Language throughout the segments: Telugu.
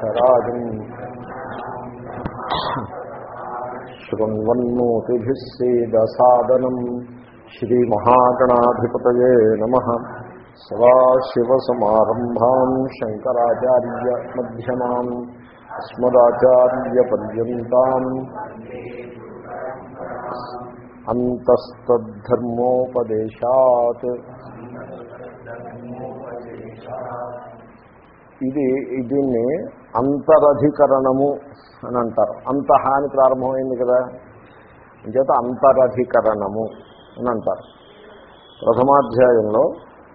ब्रह्मणाक्षरादिम् शृण्वन्नोतिभिः सेदसादनम् श्रीमहागणाधिपतये नमः सदाशिवसमारम्भाम् शङ्कराचार्यमध्यमाम् अस्मदाचार्यपर्यन्ताम् అంతస్తద్ధర్మోపదేశాత్ ఇది దీన్ని అంతరధికరణము అని అంటారు. అంతః అని ప్రారంభమైంది కదా. అంచేత అంతరధికరణము అని అంటారు. ప్రథమాధ్యాయంలో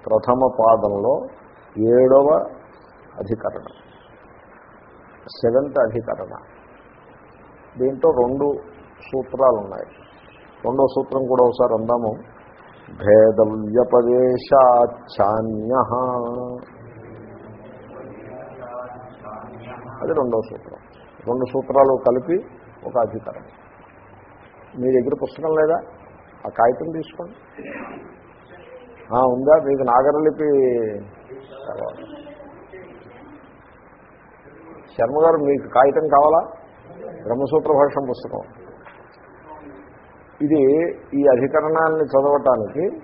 ప్రథమ పాదంలో ఏడవ అధికరణం. సెవెంత్ అధికరణ. దీంట్లో రెండు సూత్రాలు ఉన్నాయి రెండో సూత్రం కూడా ఒకసారి అందాము. భేదవ్యపదేశాచ్ఛాన్య అది రెండవ సూత్రం. రెండు సూత్రాలు కలిపి ఒక అధికారం. మీ దగ్గర పుస్తకం లేదా? ఆ కాగితం తీసుకోండి. ఉందా? మీకు నాగరలిపి శర్మ గారు మీకు కాగితం కావాలా? బ్రహ్మసూత్ర భాషం పుస్తకం. ఇది ఈ అధికరణాన్ని చదవటానికి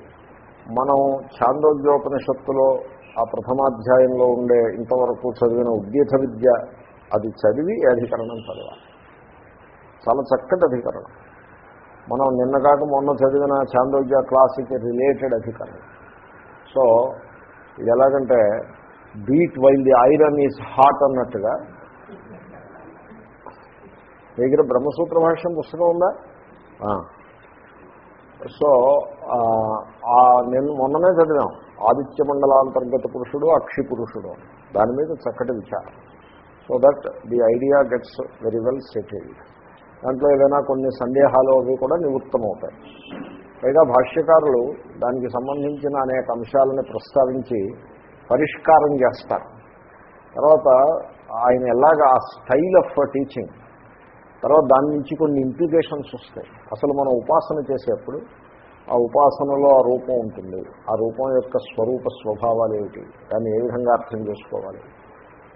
మనం ఛాందోగ్యోపనిషత్తులో ఆ ప్రథమాధ్యాయంలో ఉండే ఇంతవరకు చదివిన ఉద్గీత విద్య అది చదివి అధికరణం చదవాలి. చాలా చక్కటి అధికరణం. మనం నిన్న కాక మొన్న చదివిన ఛాందోగ్య క్లాస్కి రిలేటెడ్ అధికరణం. సో ఇది ఎలాగంటే beat while the iron is hot అన్నట్టుగా. దగ్గర బ్రహ్మసూత్ర భాష్యం పుస్తకం ఉందా? సో నేను మొన్ననే చదివాం. ఆదిత్య మండలాంతర్గత పురుషుడు అక్షి పురుషుడు దాని మీద చక్కటి విచారం. So that the idea gets very well settled దాంట్లో ఏదైనా కొన్ని సందేహాలు అవి కూడా నివృత్తమవుతాయి. పైగా భాష్యకారులు దానికి సంబంధించిన అనేక అంశాలను ప్రస్తావించి పరిష్కారం చేస్తారు. తర్వాత ఆయన ఎలాగ ఆ స్టైల్ ఆఫ్ టీచింగ్ తర్వాత దాని నుంచి కొన్ని ఇంప్లికేషన్స్ వస్తాయి. అసలు మనం ఉపాసన చేసేప్పుడు ఆ ఉపాసనలో ఆ రూపం ఉంటుంది. ఆ రూపం యొక్క స్వరూప స్వభావాలు ఏమిటి? దాన్ని ఏ విధంగా అర్థం చేసుకోవాలి?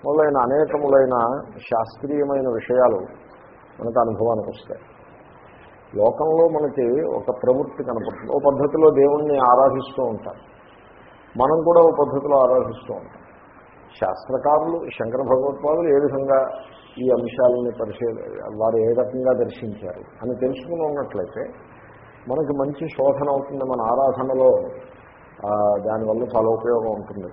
మొదలైన అనేకములైన శాస్త్రీయమైన విషయాలు మనకు అనుభవానికి వస్తాయి. లోకంలో మనకి ఒక ప్రవృత్తి కనపడుతుంది. ఓ పద్ధతిలో దేవుణ్ణి ఆరాధిస్తూ ఉంటారు మనం కూడా ఓ పద్ధతిలో ఆరాధిస్తూ ఉంటాం. శాస్త్రకారులు శంకర భగవత్పాదులు ఏ విధంగా ఈ అంశాలని పరిశీలి వారు ఏ రకంగా దర్శించారు అని తెలుసుకుని ఉన్నట్లయితే మనకి మంచి శోధన అవుతుంది మన ఆరాధనలో. దానివల్ల చాలా ఉపయోగం ఉంటుంది.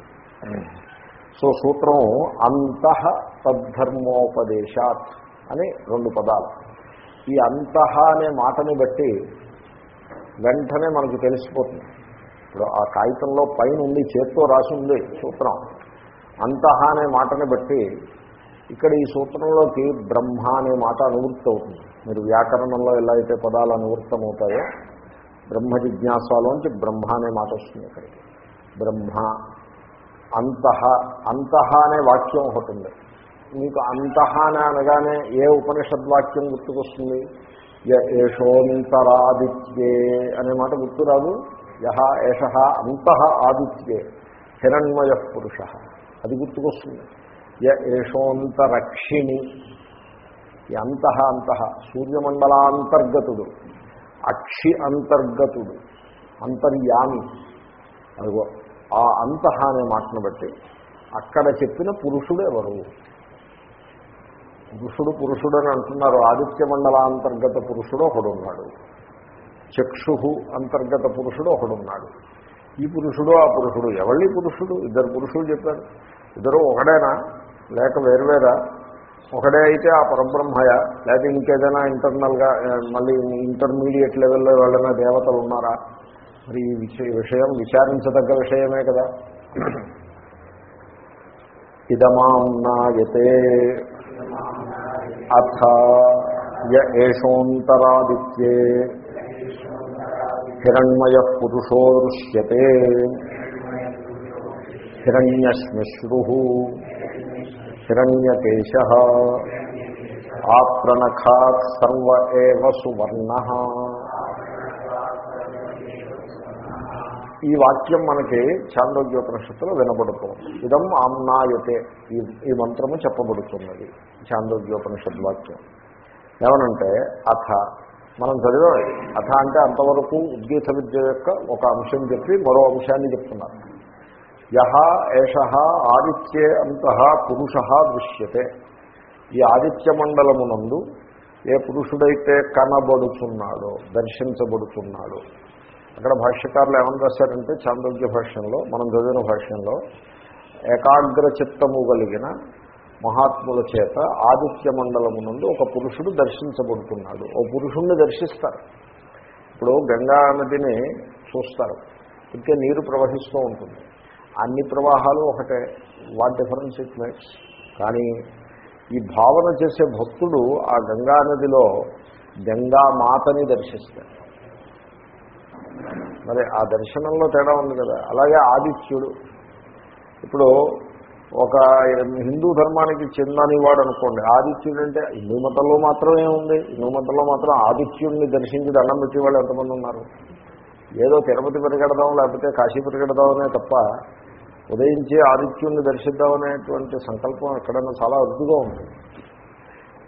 సో సూత్రం అంతః తద్ధర్మోపదేశాత్ అని రెండు పదాలు. ఈ అంతః అనే మాటని బట్టి వెంటనే మనకు తెలిసిపోతుంది. ఇప్పుడు ఆ కాగితంలో పైన ఉంది చేత్తో రాసి ఉంది సూత్రం. అంతః అనే మాటని బట్టి ఇక్కడ ఈ సూత్రంలోకి బ్రహ్మ అనే మాట అనువృత్తి అవుతుంది. మీరు వ్యాకరణంలో ఎలా అయితే పదాలు అనువృత్తమవుతాయో బ్రహ్మ జిజ్ఞాసలోంచి బ్రహ్మ అనే మాట వస్తుంది ఇక్కడికి బ్రహ్మ అంతః అంతః అనే వాక్యం ఒకటి ఉంది. మీకు అంతః అనగానే ఏ ఉపనిషద్ వాక్యం గుర్తుకొస్తుంది యశోంతరాదిత్యే అనే మాట గుర్తురాదు. యహ ఏష అంతః ఆదిత్యే హిరణ్మయ పురుష. అది గుర్తుకొస్తుంది. ఏషోంతరక్షిణి అంతః అంతః సూర్యమండలాంతర్గతుడు అక్షి అంతర్గతుడు అంతర్యామి. అదిగో ఆ అంతః అనే మాటను బట్టి అక్కడ చెప్పిన పురుషుడు ఎవరు? పురుషుడు పురుషుడు అని అంటున్నారు. ఆదిత్య మండల అంతర్గత పురుషుడు ఒకడున్నాడు. చక్షు అంతర్గత పురుషుడు ఒకడున్నాడు. ఈ పురుషుడు ఆ పురుషుడు ఎవళ్ళి పురుషుడు? ఇద్దరు పురుషులు చెప్పారు. ఇద్దరు ఒకడేనా? లేక వేరువేరా ఒకడే అయితే ఆ పరబ్రహ్మయ లేకపోతే ఇంకేదైనా ఇంటర్నల్గా మళ్ళీ ఇంటర్మీడియట్ లెవెల్లో ఎవరైనా దేవతలు ఉన్నారా? మరి ఈ విషయం విచారించదగ్గ విషయమే కదా. ఇదమాం నాయతే అథ యేషోంతరాదిత్యే హిరణ్మయ పురుషో దృశ్యతే హిరణ్యశ్మిశ్రు హిరణ్యకేశ ఆప్రణఖాత్ సర్వ సువర్ణ ఈ వాక్యం మనకి చాంద్రోగ్యోపనిషత్తులో వినబడుతుంది. ఇదం ఆమ్నాయతే. ఈ ఈ మంత్రము చెప్పబడుతున్నది చాంద్రోగ్యోపనిషత్ వాక్యం. ఏమనంటే అథ. మనం చదివాం. అథ అంటే అంతవరకు ఉద్గీత విద్య యొక్క ఒక అంశం చెప్పి మరో అంశాన్ని చెప్తున్నారు. యహ ఏష ఆదిత్యే అంత పురుష దృశ్యతే. ఈ ఆదిత్య మండలమునందు ఏ పురుషుడైతే కనబడుతున్నాడో దర్శించబడుతున్నాడో అక్కడ భాష్యకారులు ఏమని రాశారంటే చాంద్రోగ్య భాష్యంలో మనం చదివిన భాష్యంలో ఏకాగ్ర చిత్తము కలిగిన మహాత్ముల చేత ఆదిత్య మండలమునందు ఒక పురుషుడు దర్శించబడుతున్నాడు. ఓ పురుషుణ్ణి దర్శిస్తారు. ఇప్పుడు గంగా నదిని చూస్తారు. ఇంకే నీరు ప్రవహిస్తూ ఉంటుంది. అన్ని ప్రవాహాలు ఒకటే. వాట్ డిఫరెన్స్ ఇట్ మేక్స్ కానీ ఈ భావన చేసే భక్తుడు ఆ గంగా నదిలో గంగా మాతని దర్శిస్తాడు. మరి ఆ దర్శనంలో తేడా ఉంది కదా. అలాగే ఆదిత్యుడు. ఇప్పుడు ఒక హిందూ ధర్మానికి చెందని వాడు అనుకోండి. ఆదిత్యుడు అంటే హిందూ మతంలో మాత్రమే ఉంది. హిందూ మతంలో మాత్రం ఆదిత్యుడిని దర్శించి దండం పెట్టేవాళ్ళు ఎంతమంది ఉన్నారు? ఏదో తిరుపతి పరిగెడదాం లేకపోతే కాశీ పరిగెడదామనే తప్ప ఉదయించి ఆదిత్యుడిని దర్శిద్దామనేటువంటి సంకల్పం ఎక్కడైనా చాలా అద్భుతంగా ఉంది.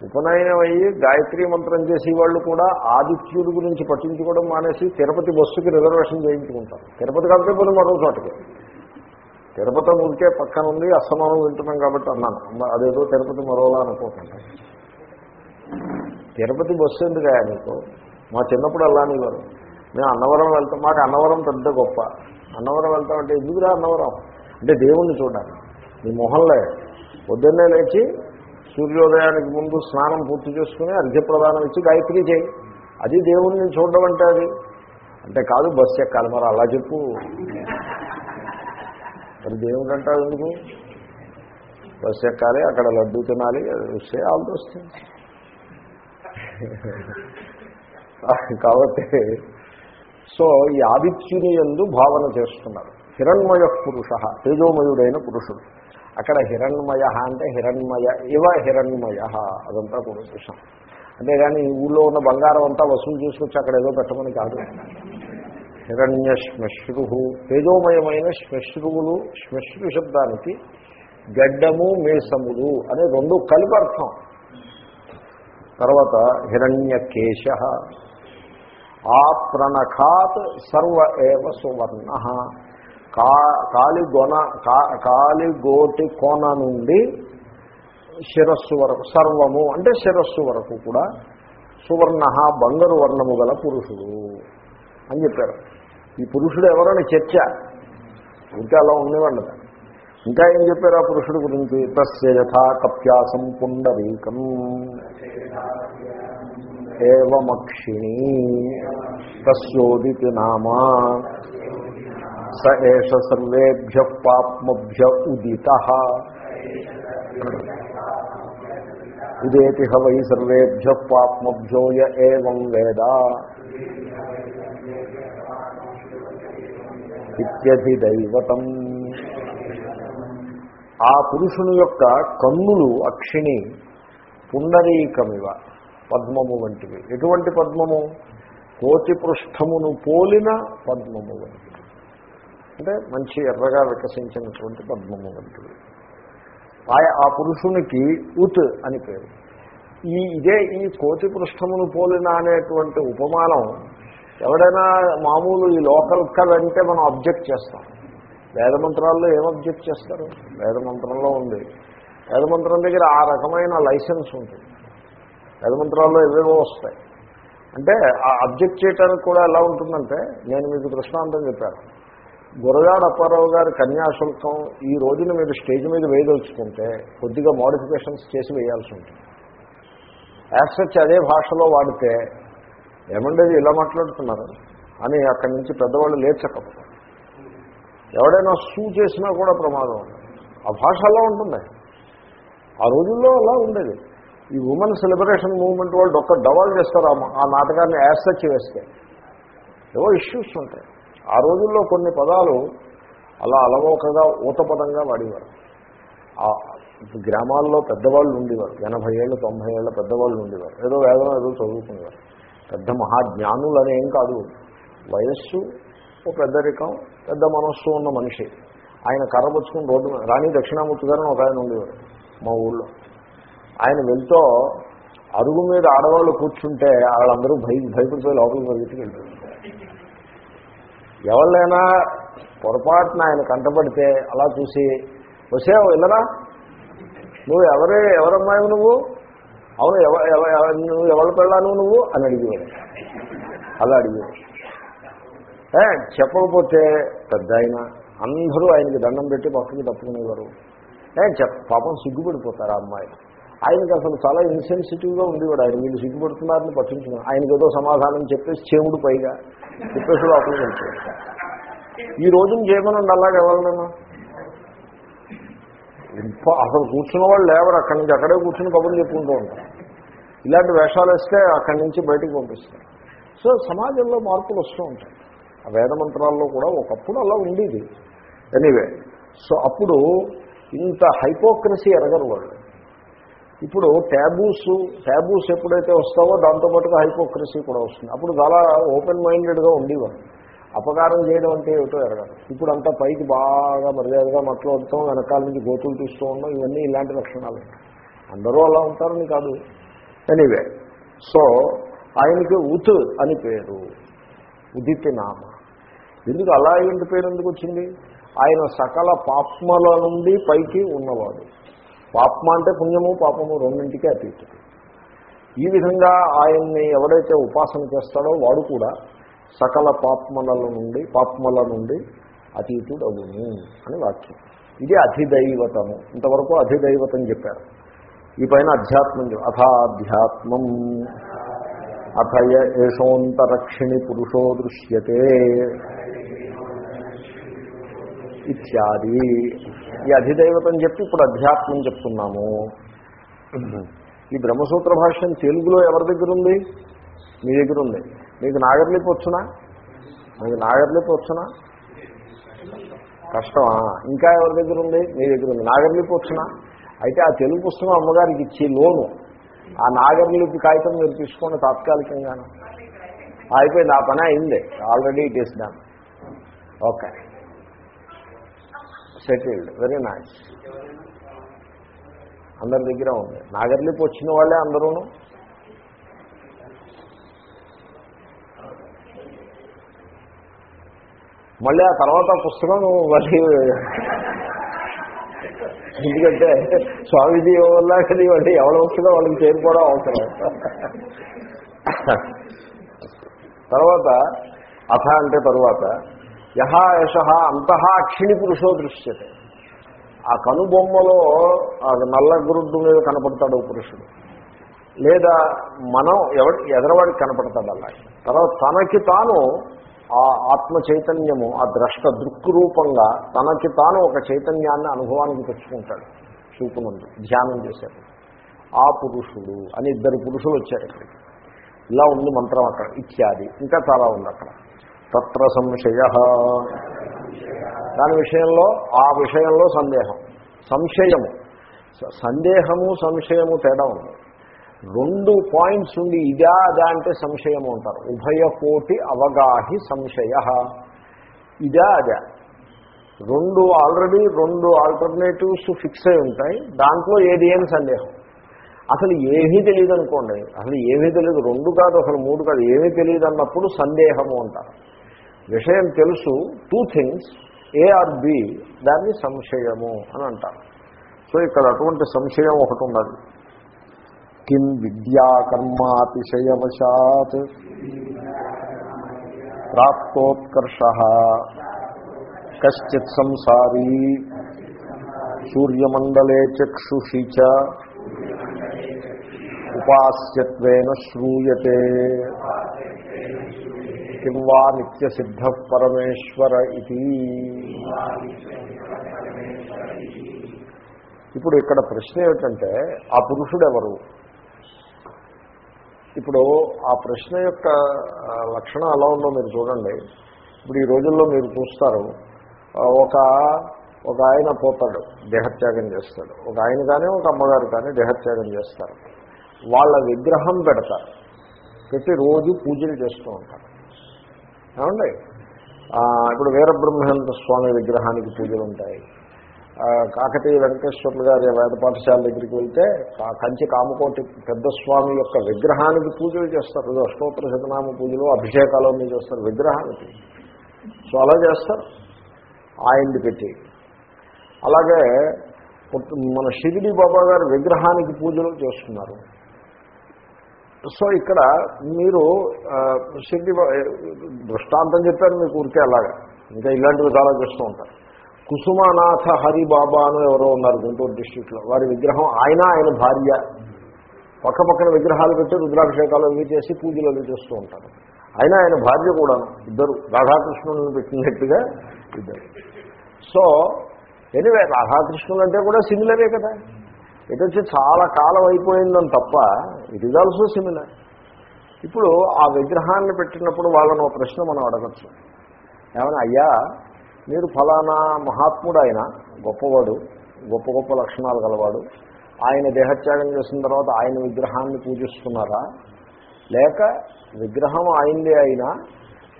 ఉపనయనం అయ్యి గాయత్రి మంత్రం చేసే వాళ్ళు కూడా ఆదిత్యుడి గురించి పట్టించుకోవడం మానేసి తిరుపతి బస్సుకి రిజర్వేషన్ చేయించుకుంటారు. తిరుపతి కాకపోతే పోతే మరో చోటకి. తిరుపతి ఉంటే పక్కన ఉంది అస్తమానం వింటున్నాం కాబట్టి అన్నాను. అదేదో తిరుపతి మరోలా అనుకోకుండా. తిరుపతి బస్సు ఎందుకు నీకు? మా చిన్నప్పుడు అలా అనేవారు. మేము అన్నవరం వెళ్తాం. మాకు అన్నవరం పెద్ద గొప్ప. అన్నవరం వెళ్తామంటే ఎందుకురా అన్నవరం? అంటే దేవుణ్ణి చూడాలి మీ మొహంలో పొద్దున్నే లేచి సూర్యోదయానికి ముందు స్నానం పూర్తి చేసుకుని అర్ఘ్యప్రదానం ఇచ్చి గాయత్రి చేయి. అది దేవుణ్ణి చూడడం అంటే అది. అంటే కాదు బస్సు ఎక్కాలి. మరి అలా చెప్పు. మరి దేవుడు అంటారు ఎందుకు? బస్సు ఎక్కాలి అక్కడ లడ్డు తినాలి వస్తే ఆల్ కాబట్టి సో ఈ ఆదిత్యుని ఎందు భావన చేస్తున్నారు. హిరణ్మయ పురుష తేజోమయుడైన పురుషుడు. అక్కడ హిరణ్మయ అంటే హిరణ్మయ ఇవ హిరణ్మయ. అదంతా కూడా చూసాం. అంతేగాని ఊళ్ళో ఉన్న బంగారం అంతా వసూలు చేసుకొచ్చి అక్కడ ఏదో పెట్టమని కాదు. హిరణ్య శ్మశ్రు తేజోమయమైన శ్మశ్రువులు శ్మశ్రు శబ్దానికి గడ్డము మేసములు అనే రెండు కలిపి అర్థం. తర్వాత హిరణ్యకేశ ఆ ప్రణఖాత్ సర్వ ఏవ సువర్ణ. కా కాలిగొన కాలిగోటి కోన నుండి శిరస్సు వరకు సర్వము అంటే శిరస్సు వరకు కూడా సువర్ణ బంగారు వర్ణము గల పురుషుడు అని చెప్పారు. ఈ పురుషుడు ఎవరని చర్చ. ఇంకా అలా ఉండేవాళ్ళు. ఇంకా ఏం చెప్పారు ఆ పురుషుడు గురించి? తస్య యథా కప్యాసం పుండరీకం ఏవమక్షిణి తస్యోదితి నామా. స ఏష సర్వేభ్య పాప్మభ్య ఉదిత ఉదేతి హవై సర్వేభ్య పాప్మభ్యోయ ఏం వేద ఇత్యధిదైవతం ఆ పురుషుని యొక్క కన్నులు అక్షిణి పుండరీకమివ పద్మము వంటివి. ఎటువంటి పద్మము? కోటి పృష్ఠమును పోలిన పద్మము వంటివి అంటే మంచి ఎర్రగా వికసించినటువంటి పద్మము వంటివి ఆ పురుషునికి ఉత్ అని పేరు. ఈ ఇదే ఈ కోతి పృష్ఠమును పోలిన అనేటువంటి ఉపమానం ఎవడైనా మామూలు ఈ లోకల్ కల్ అంటే మనం అబ్జెక్ట్ చేస్తాం. వేదమంత్రాల్లో ఏం అబ్జెక్ట్ చేస్తారు? వేదమంత్రంలో ఉంది. వేదమంత్రం దగ్గర ఆ రకమైన లైసెన్స్ ఉంటుంది వేదమంత్రాల్లో ఏవేవో వస్తాయి. అంటే ఆ అబ్జెక్ట్ చేయడానికి కూడా ఎలా ఉంటుందంటే నేను మీకు దృష్టాంతం చెప్పాను. గురగాడ అప్పారావు గారి కన్యాశుల్కం ఈ రోజున మీరు స్టేజ్ మీద వేయదలుచుకుంటే కొద్దిగా మోడిఫికేషన్స్ చేసి వేయాల్సి ఉంటుంది. యాక్సెప్ట్ అదే భాషలో వాడితే ఏమండేది ఇలా మాట్లాడుతున్నారు? అని అక్కడి నుంచి పెద్దవాళ్ళు లేచకపోతారు ఎవడైనా సూ చేసినా కూడా ప్రమాదం ఆ భాష అలా ఉంటుంది. ఆ రోజుల్లో అలా ఉండేది. ఈ ఉమెన్స్ లిబరేషన్ మూవ్మెంట్ వాళ్ళు ఒక్క డవాల్ చేస్తారు. ఆ నాటకాన్ని యాసెచ్ వేస్తే. ఏవో ఇష్యూస్ ఉంటాయి. ఆ రోజుల్లో కొన్ని పదాలు అలా అలవోకగా ఊతపదంగా వాడేవారు. గ్రామాల్లో పెద్దవాళ్ళు ఉండేవారు. ఎనభై ఏళ్ళు తొంభై ఏళ్ళ పెద్దవాళ్ళు ఉండేవారు. ఏదో వేదం ఏదో చదువుకునేవారు. పెద్ద మహాజ్ఞానులు అనేం కాదు. వయస్సు ఓ పెద్దరికం పెద్ద మనస్సు ఉన్న మనిషి. ఆయన కర్ర పుచ్చుకుని రోడ్డు రాణి దక్షిణామూర్తి గారు ఒక ఆయన ఉండేవారు మా ఊళ్ళో. ఆయన వెళ్తూ అరుగు మీద ఆడవాళ్ళు కూర్చుంటే వాళ్ళందరూ భయ భయపడిపోయి లోపలికి పరిగెత్తుకు వెళ్తారు ఎవరినైనా పొరపాటున ఆయన కంటపడితే అలా చూసి వసే వెళ్ళరా నువ్వు ఎవరే ఎవరమ్మాయి నువ్వు? అవును ఎవ ఎవ- నువ్వు ఎవరు పెళ్ళాను నువ్వు? అని అడిగేవాడు. అలా అడిగేవాడు. ఏ, చెప్పకపోతే పెద్ద ఆయన అందరూ ఆయనకి దండం పెట్టి పక్కకి తప్పుకునేవారు. ఏ చెప్ పాపం సిగ్గుపడిపోతారు ఆ అమ్మాయి. ఆయనకి అసలు చాలా ఇన్సెన్సిటివ్గా ఉండేవాడు. ఆయన వీళ్ళు సిగ్గుపడుతున్నారని పట్టించుకున్నాను ఆయనకి ఏదో సమాధానం చెప్పేసి చేముడు పైగా చెప్పేసి లోపలికి వెళ్తాడు ఈ రోజున చేయమనండి అలాగే ఎవరినైనా? ఇంప అసలు కూర్చున్న వాళ్ళు లేవరు. అక్కడి నుంచి అక్కడే కూర్చుని కబుర్లు చెప్పుకుంటూ ఉంటారు. ఇలాంటి వేషాలు వేస్తే అక్కడి నుంచి బయటకు పంపిస్తారు. సో సమాజంలో మార్పులు వస్తూ ఉంటాయి. ఆ వేద మంత్రాల్లో కూడా ఒకప్పుడు అలా ఉండేది. ఎనీవే. సో అప్పుడు ఇంత హైపోక్రసీ ఎరగరు వాళ్ళు. ఇప్పుడు ట్యాబూస్ ట్యాబూస్ ఎప్పుడైతే వస్తావో దాంతోపాటుగా హైపోక్రసీ కూడా వస్తుంది. అప్పుడు చాలా ఓపెన్ మైండెడ్గా ఉండేవారు. అపకారం చేయడం అంటే ఏమిటో ఎరగదు ఇప్పుడు అంతా పైకి బాగా మర్యాదగా మాట్లాడటం వెనకాల నుంచి గోతులు తీస్తూ ఉండడం ఇవన్నీ ఇలాంటి లక్షణాలు. అందరూ అలా ఉంటారని కాదు. ఎనీవే సో ఆయనకి ఉత్ అని పేరు. ఉదిత్ నామ. ఎందుకు అలా ఏంటి పేరు ఎందుకు వచ్చింది? ఆయన సకల పాప్మల నుండి పైకి ఉన్నవాడు. పాపమ అంటే పుణ్యము పాపము రెండింటికి అతీతుడు ఈ విధంగా ఆయన్ని ఎవడైతే ఉపాసన చేస్తాడో వాడు కూడా సకల పాప్మల నుండి పాప్మల నుండి అతీతుడవును అని వాక్యం. ఇది అధిదైవతము. ఇంతవరకు అధిదైవతం చెప్పారు. ఈ పైన అధ్యాత్మం అథాధ్యాత్మం. అథయ ఏషోంతరక్షిణి పురుషో దృశ్యతే. ఇత్యాది. ఈ అధిదైవతం చెప్పి ఇప్పుడు అధ్యాత్మం చెప్తున్నాము. ఈ బ్రహ్మసూత్ర భాష్యం తెలుగులో ఎవరి దగ్గర ఉంది? మీ దగ్గర ఉంది. మీకు నాగర్లిపి వచ్చునా? మీకు నాగర్లిపి వచ్చునా? కష్టమా? ఇంకా ఎవరి దగ్గర ఉంది? మీ దగ్గర ఉంది. నాగర్లిపి వచ్చునా? అయితే ఆ తెలుగు పుస్తకం అమ్మగారికి ఇచ్చి లోను. ఆ నాగర్లిపి కాగితం మీరు తీసుకోండి తాత్కాలికంగాను. అయిపోయింది. ఆ పని అయింది. Already it is done okay settled very nice. అందరి దగ్గర ఉంది. నాగర్లిపి వచ్చిన వాళ్ళే అందరూను? మళ్ళీ ఆ తర్వాత పుస్తకం మళ్ళీ ఎందుకంటే స్వామీజీ వల్ల అది వాళ్ళు ఎవరు వస్తుందో వాళ్ళకి చేరుకోవడం అవసరం. తర్వాత అథ అంటే తర్వాత యహ యశ అంతః అక్షిణి పురుషో దృశ్యతే. ఆ కనుబొమ్మలో ఆ నల్ల గురుడ్డు మీద కనపడతాడు పురుషుడు. లేదా మనం ఎవరి ఎదరవాడికి కనపడతాడు అలా. తర్వాత తనకి తాను ఆ ఆత్మ చైతన్యము ఆ ద్రష్ట దృక్రూపంగా తనకి తాను ఒక చైతన్యాన్ని అనుభవానికి తెచ్చుకుంటాడు. చూపునందు ధ్యానం చేశాడు. ఆ పురుషుడు అని ఇద్దరు పురుషులు వచ్చారు ఇక్కడికి. ఇలా ఉంది మంత్రం అక్కడ ఇత్యాది. ఇంకా చాలా ఉంది అక్కడ. తత్ర సంశయ. దాని విషయంలో ఆ విషయంలో సందేహం. సంశయము. సందేహము సంశయము తేడా ఉంది. రెండు పాయింట్స్ ఉండి ఇదా అదా అంటే సంశయము అంటారు. ఉభయ కోటి అవగాహి సంశయ. ఇదా అదా. రెండు ఆల్రెడీ రెండు ఆల్టర్నేటివ్స్ ఫిక్స్ అయి ఉంటాయి. దాంట్లో ఏది ఏం సందేహం? అసలు ఏమీ తెలియదు అనుకోండి అసలు ఏమీ తెలియదు. రెండు కాదు అసలు మూడు కాదు. ఏమీ తెలియదు అన్నప్పుడు సందేహము అంటారు. విషయం తెలుసు two things A or B దాన్ని సంశయము అని అంటారు. సో ఇక్కడ అటువంటి సంశయం ఒకటి ఉన్నది. కిం విద్యాకర్మాతిశయవశాత్ ప్రాప్తోత్కర్ష కశ్చిత్ సంసారీ సూర్యమండలే చక్షుషి చ ఉపాస్యత్వేన శ్రూయతే కిం వా నిత్యసిద్ధ పరమేశ్వర ఇది. ఇప్పుడు ఇక్కడ ప్రశ్న ఏమిటంటే ఆ పురుషుడు ఎవరు ఇప్పుడు ఆ ప్రశ్న యొక్క లక్షణం ఎలా ఉందో మీరు చూడండి. ఇప్పుడు ఈ రోజుల్లో మీరు చూస్తారు ఒక ఒక ఆయన పోతాడు దేహత్యాగం చేస్తాడు. ఒక ఆయన కానీ ఒక అమ్మగారు కానీ దేహత్యాగం చేస్తారు. వాళ్ళ విగ్రహం పెడతారు. పెట్టి రోజు పూజలు చేస్తూ ఉంటారు. ఏమండి? ఇప్పుడు వీరబ్రహ్మేంద్ర స్వామి విగ్రహానికి పూజలు ఉంటాయి. కాకతీయ వెంకటేశ్వర్లు గారి వేద పాఠశాల దగ్గరికి వెళ్తే కంచి కామకోటి పెద్ద స్వామి యొక్క విగ్రహానికి పూజలు చేస్తారు. అష్టోత్తర శతనామ పూజలు అభిషేకాలు అన్నీ చేస్తారు విగ్రహానికి. సో అలా చేస్తారు. ఆయన్ని పెట్టి. అలాగే మన షిరిడి బాబా గారి విగ్రహానికి పూజలు చేస్తున్నారు. సో ఇక్కడ మీరు ఆ, దృష్టాంతం చెప్పారు మీకు ఊరికే అలాగా. ఇంకా ఇలాంటివి చాలా చూస్తూ ఉంటారు. కుసుమనాథ హరి బాబా అని ఎవరో ఉన్నారు గుంటూరు డిస్టిక్లో వారి విగ్రహం ఆయన ఆయన భార్య. పక్క పక్కన విగ్రహాలు పెట్టి రుద్రాభిషేకాలు అవి చేసి పూజలు అవి చేస్తూ ఉంటారు. ఆయన ఆయన భార్య కూడా ఇద్దరు. రాధాకృష్ణులను పెట్టినట్టుగా ఇద్దరు. సో ఎనివే రాధాకృష్ణులు అంటే కూడా సిమిలరే కదా. ఇటు వచ్చి చాలా కాలం అయిపోయిందని తప్ప ఇట్ ఈజ్ ఆల్సో సిమిలర్ ఇప్పుడు ఆ విగ్రహాన్ని పెట్టినప్పుడు వాళ్ళని ఒక ప్రశ్న మనం అడగచ్చు. ఏమైనా అయ్యా మీరు ఫలానా మహాత్ముడు ఆయన గొప్పవాడు గొప్ప గొప్ప లక్షణాలు గలవాడు ఆయన దేహత్యాగం చేసిన తర్వాత ఆయన విగ్రహాన్ని పూజిస్తున్నారా? లేక విగ్రహం ఆయనదే అయినా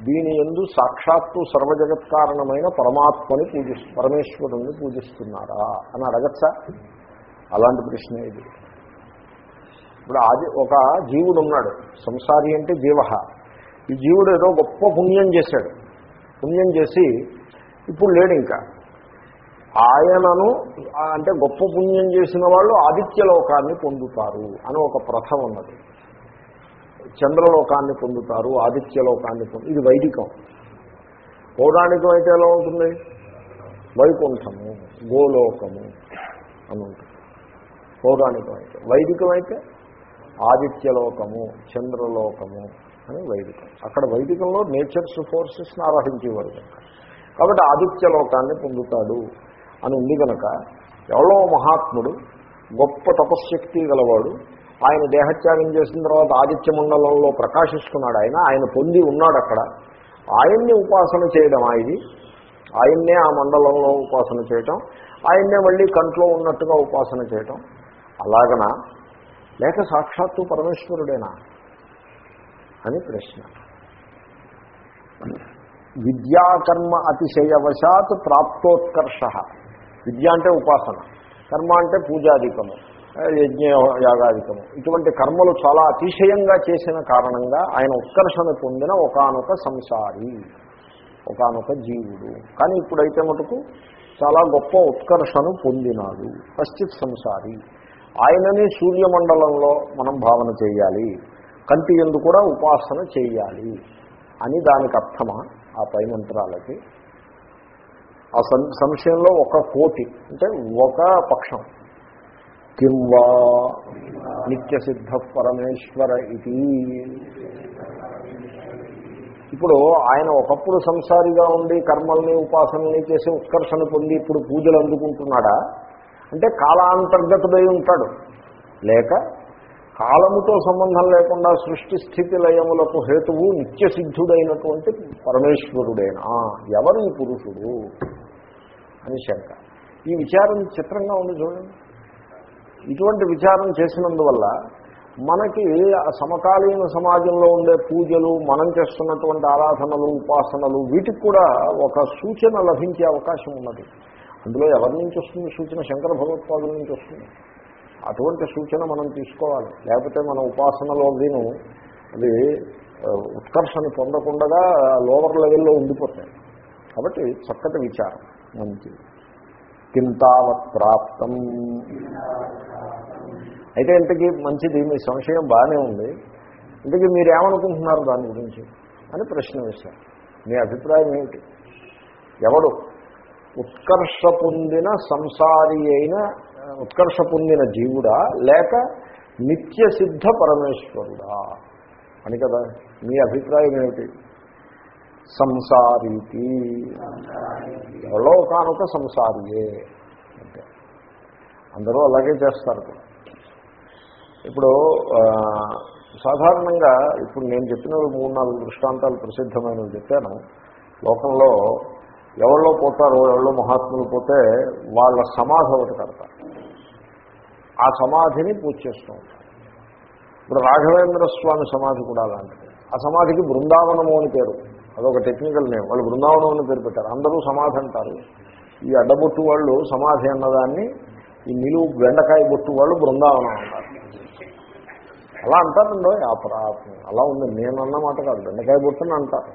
దీని ఎందు సాక్షాత్తు సర్వజగత్కారణమైన పరమాత్మని పూజిస్తు పరమేశ్వరుణ్ణి పూజిస్తున్నారా? అని అడగచ్చా? అలాంటి ప్రశ్న ఇది. ఇప్పుడు ఆది ఒక జీవుడు ఉన్నాడు. సంసారి అంటే జీవ ఈ జీవుడు ఏదో గొప్ప పుణ్యం చేశాడు. పుణ్యం చేసి ఇప్పుడు లేడు ఇంకా. ఆయనను అంటే గొప్ప పుణ్యం చేసిన వాళ్ళు ఆదిత్య లోకాన్ని పొందుతారు అని ఒక ప్రథం ఉన్నది. చంద్రలోకాన్ని పొందుతారు ఆదిత్య లోకాన్ని పొందు ఇది వైదికం. పౌరాణికం అయితే ఎలా ఉంటుంది? వైకుంఠము గోలోకము అని ఉంటుంది. పౌరాణికమైతే వైదికమైతే ఆదిత్యలోకము చంద్రలోకము అని వైదికం. అక్కడ వైదికంలో నేచర్స్ ఫోర్సెస్ని ఆరాధించేవారు కనుక. కాబట్టి ఆదిత్యలోకాన్ని పొందుతాడు అని ఉంది కనుక ఎవరో మహాత్ముడు గొప్ప తపశ్శక్తి గలవాడు ఆయన దేహత్యాగం చేసిన తర్వాత ఆదిత్య మండలంలో ప్రకాశిస్తున్నాడు ఆయన ఆయన పొంది ఉన్నాడు అక్కడ. ఆయన్ని ఉపాసన చేయడం ఇది. ఆయన్నే ఆ మండలంలో ఉపాసన చేయటం. ఆయన్నే మళ్ళీ కంట్లో ఉన్నట్టుగా ఉపాసన చేయటం. అలాగనా? లేక సాక్షాత్తు పరమేశ్వరుడేనా? అని ప్రశ్న. విద్యాకర్మ అతిశయవశాత్ ప్రాప్తోత్కర్ష. విద్య అంటే ఉపాసన. కర్మ అంటే పూజాధికము యజ్ఞ యాగాధికము. ఇటువంటి కర్మలు చాలా అతిశయంగా చేసిన కారణంగా ఆయన ఉత్కర్షణ పొందిన ఒకనొక సంసారి ఒకనొక జీవుడు. కానీ ఇప్పుడైతే మటుకు చాలా గొప్ప ఉత్కర్షను పొందినాడు. కశ్చిత్ సంసారి. ఆయనని సూర్యమండలంలో మనం భావన చేయాలి కంటి ఎందు కూడా ఉపాసన చేయాలి అని దానికి అర్థమా ఆ పై మంత్రాలకి? ఆ సం- సంశయంలో ఒక కోటి అంటే ఒక పక్షం. కిం వా నిత్యసిద్ధ పరమేశ్వర ఇది. ఇప్పుడు ఆయన ఒకప్పుడు సంసారిగా ఉండి కర్మల్ని ఉపాసనల్ని చేసి ఉత్కర్షణ పొంది ఇప్పుడు పూజలు అందుకుంటున్నాడా? అంటే కాలాంతర్గతుడై ఉంటాడు. లేక కాలముతో సంబంధం లేకుండా సృష్టి స్థితి లయములకు హేతువు నిత్యసిద్ధుడైనటువంటి పరమేశ్వరుడేనా? ఎవరు ఈ పురుషుడు? అని శంక. ఈ విచారం చిత్రంగా ఉంది చూడండి. ఇటువంటి విచారం చేసినందువల్ల మనకి సమకాలీన సమాజంలో ఉండే పూజలు మనం చేస్తున్నటువంటి ఆరాధనలు ఉపాసనలు వీటికి కూడా ఒక సూచన లభించే అవకాశం ఉన్నది. అందులో ఎవరి నుంచి వస్తుంది సూచన? శంకర భగవత్పాదుల నుంచి వస్తుంది. అటువంటి సూచన మనం తీసుకోవాలి. లేకపోతే మన ఉపాసనలో విను అది ఉత్కర్షణ పొందకుండా లోవర్ లెవెల్లో ఉండిపోతాయి. కాబట్టి చక్కటి విచారం. మంచిది. కింతావత్ ప్రాప్తం. అయితే ఇంతకీ మంచిది మీ సంశయం బాగానే ఉంది. ఇంతకీ మీరు ఏమనుకుంటున్నారు దాని గురించి? అని ప్రశ్న వేశారు. మీ అభిప్రాయం ఏమిటి ఎవడు ఉత్కర్ష పొందిన సంసారి అయిన ఉత్కర్ష పొందిన జీవుడా లేక నిత్య సిద్ధ పరమేశ్వరుడా? అని కదా మీ అభిప్రాయం ఏమిటి? సంసారీతి. ఎవరో కానుక సంసారియే. అంటే అందరూ అలాగే చేస్తారు. ఇప్పుడు సాధారణంగా ఇప్పుడు నేను చెప్పిన మూడు నాలుగు దృష్టాంతాలు ప్రసిద్ధమైనవి చెప్పాను. లోకంలో ఎవరిలో పోతారో ఎవరిలో మహాత్ములు పోతే వాళ్ళ సమాధి ఒకటి కడతారు. ఆ సమాధిని పూజ చేస్తూ ఉంటారు. ఇప్పుడు రాఘవేంద్ర స్వామి సమాధి కూడా అలాంటిది. ఆ సమాధికి బృందావనము అని పేరు. అదొక టెక్నికల్ నేమ్. వాళ్ళు బృందావనం అని పేరు పెట్టారు. అందరూ సమాధి అంటారు. ఈ అడ్డబొట్టు వాళ్ళు సమాధి అన్నదాన్ని ఈ నిలువు బెండకాయ బొట్టు వాళ్ళు బృందావనం అంటారు. అలా అంటారండో. అలా ఉంది. నేను అన్నమాట కాదు. బెండకాయ బొట్టుని అంటారు.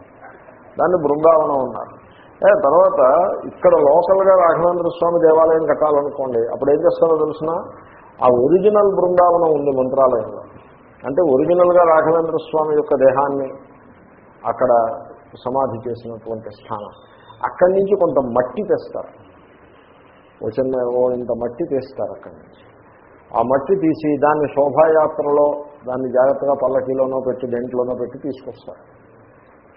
దాన్ని బృందావనం అన్నారు తర్వాత ఇక్కడ లోకల్గా రాఘవేంద్ర స్వామి దేవాలయం కట్టాలనుకోండి అప్పుడు ఏం చేస్తారో తెలిసిన? ఆ ఒరిజినల్ బృందావనం ఉంది మంత్రాలయంలో. అంటే ఒరిజినల్గా రాఘవేంద్ర స్వామి యొక్క దేహాన్ని అక్కడ సమాధి చేసినటువంటి స్థానం. అక్కడి నుంచి కొంత మట్టి తెస్తారు. ఓ చిన్న ఓ ఇంత మట్టి తీస్తారు అక్కడి నుంచి. ఆ మట్టి తీసి దాన్ని శోభాయాత్రలో దాన్ని జాగ్రత్తగా పల్లకీలోనో పెట్టి దెంట్లోనో పెట్టి తీసుకొస్తారు.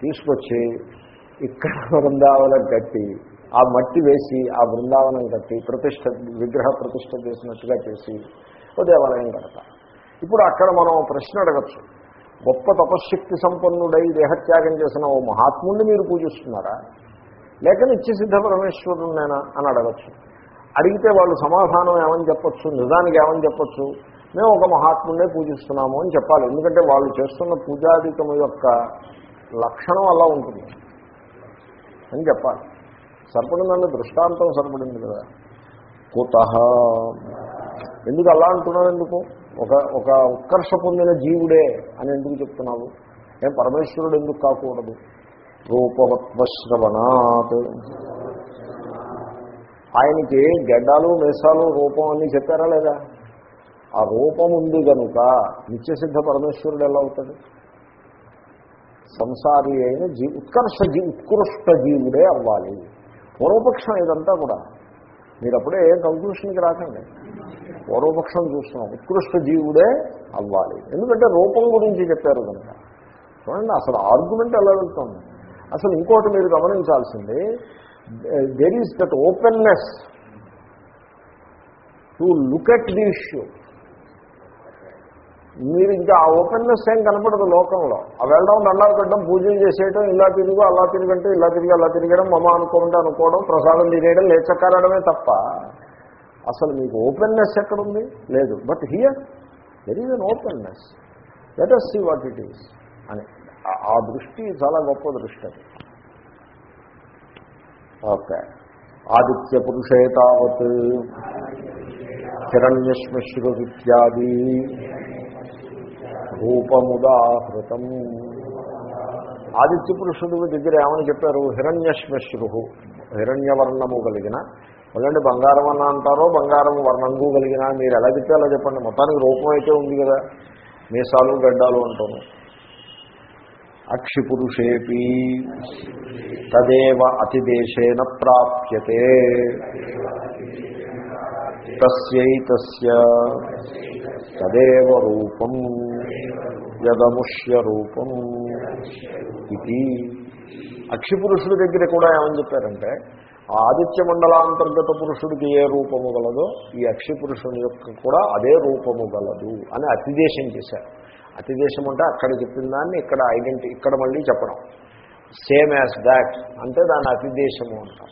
తీసుకొచ్చి ఇక్కడ బృందావనం కట్టి ఆ మట్టి వేసి ఆ బృందావనం కట్టి ప్రతిష్ట విగ్రహ ప్రతిష్ట చేసినట్టుగా చేసి ఓ దేవాలయం కడతారు ఇప్పుడు అక్కడ మనం ప్రశ్న అడగచ్చు. గొప్ప తపశ్శక్తి సంపన్నుడై దేహత్యాగం చేసిన ఓ మహాత్ముడిని మీరు పూజిస్తున్నారా? లేక నిత్యసిద్ధ పరమేశ్వరుడునేనా అని అడగచ్చు. అడిగితే వాళ్ళు సమాధానం ఏమని చెప్పచ్చు? నిజానికి ఏమని చెప్పచ్చు? మేము ఒక మహాత్ముడినే పూజిస్తున్నాము అని చెప్పాలి. ఎందుకంటే వాళ్ళు చేస్తున్న పూజాధికము యొక్క లక్షణం అలా ఉంటుంది. అని చెప్పాలి. సరిపడిందండి దృష్టాంతం సరిపడింది కదా. కుత ఎందుకు అలా అంటున్నావు ఎందుకు? ఒక ఒక ఉత్కర్ష పొందిన జీవుడే అని ఎందుకు చెప్తున్నావు? ఏం పరమేశ్వరుడు ఎందుకు కాకూడదు? రూపవత్వశ్రవణాత్. ఆయనకి గడ్డాలు మేసాలు రూపం అన్నీ చెప్పారా లేదా? ఆ రూపం ఉంది కనుక నిత్యసిద్ధ పరమేశ్వరుడు ఎలా అవుతాడు? సంసారి అయిన జీ ఉత్కర్ష జీ ఉత్కృష్ట జీవుడే అవ్వాలి. పూర్వపక్షం ఇదంతా కూడా. మీరు అప్పుడే ఏ కంక్లూషన్కి రాకండి. పూర్వపక్షం చూస్తున్నాం ఉత్కృష్ట జీవుడే అవ్వాలి. ఎందుకంటే రూపం గురించి చెప్పారు కనుక. చూడండి అసలు ఆర్గ్యుమెంట్ ఎలా వెళ్తుంది? అసలు ఇంకోటి మీరు గమనించాల్సింది there is that openness to look at the issue మీరు ఇంకా ఆ ఓపెన్నెస్ ఏం కనపడదు లోకంలో. ఆ వెళ్ళడం దండాలు పెట్టడం పూజలు చేసేయడం ఇలా తిరుగు అలా తిరిగంటే ఇలా తిరిగి అలా తిరగడం మమ అనుకోకుండా అనుకోవడం ప్రసాదం తినేయడం లేచక్కరడమే తప్ప అసలు మీకు ఓపెన్నెస్ ఎక్కడుంది? లేదు. But here there is an openness let us see what it is అని. ఆ దృష్టి చాలా గొప్ప దృష్టి అది. ఓకే. ఆదిత్య పురుషే తావత్. హిరణ్యశ్మశ్రుత్యాది రూపముదాహృతం. ఆదిత్య పురుషుడు దగ్గర ఏమని చెప్పారు? హిరణ్యశ్మశ్రు హిరణ్యవర్ణము కలిగిన. వెళ్ళండి బంగారం అన్న అంటారో బంగారం వర్ణంగు కలిగిన? మీరు ఎలా చెప్తే అలా చెప్పండి. మొత్తానికి రూపం అయితే ఉంది కదా. మీసాలు గడ్డాలు అంటాను అక్షిపురుషేపి. తదేవ అతిదేశేన ప్రాప్యతే. తస్యైతస్య తదేవ రూపం యదముష్య రూపం ఇది అక్షిపురుషుడి దగ్గర కూడా ఏమని చెప్పారంటే ఆ ఆదిత్య మండలాంతర్గత పురుషుడికి ఏ రూపము గలదో ఈ అక్షిపురుషుని యొక్క కూడా అదే రూపము గలదు అని అతిదేశం చేశారు. అతిదేశం అంటే అక్కడ చెప్పిన దాన్ని ఇక్కడ ఐడెంటి ఇక్కడ మళ్ళీ చెప్పడం. సేమ్ యాజ్ దాట్ అంటే దాని అతిదేశము అంటాం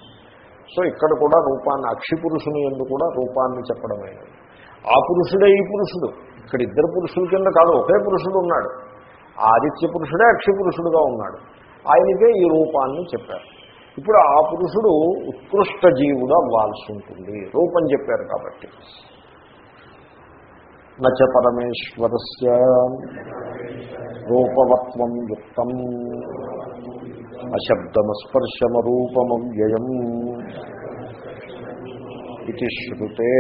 సో ఇక్కడ కూడా రూపాన్ని అక్షిపురుషుని ఎందు కూడా రూపాన్ని చెప్పడమైనది ఆ పురుషుడే ఈ పురుషుడు. ఇక్కడ ఇద్దరు పురుషుల కింద కాదు ఒకే పురుషుడు ఉన్నాడు. ఆ ఆదిత్య పురుషుడే అక్షిపురుషుడుగా ఉన్నాడు. ఆయనకే ఈ రూపాన్ని చెప్పారు. ఇప్పుడు ఆ పురుషుడు ఉత్కృష్ట జీవుడు అవ్వాల్సి ఉంటుంది రూపం చెప్పారు కాబట్టి. నచ పరమేశ్వరస్య. రూపవత్వం యుక్తం. అశబ్దమస్పర్శమరూపమవ్యయం ఇది శృతే.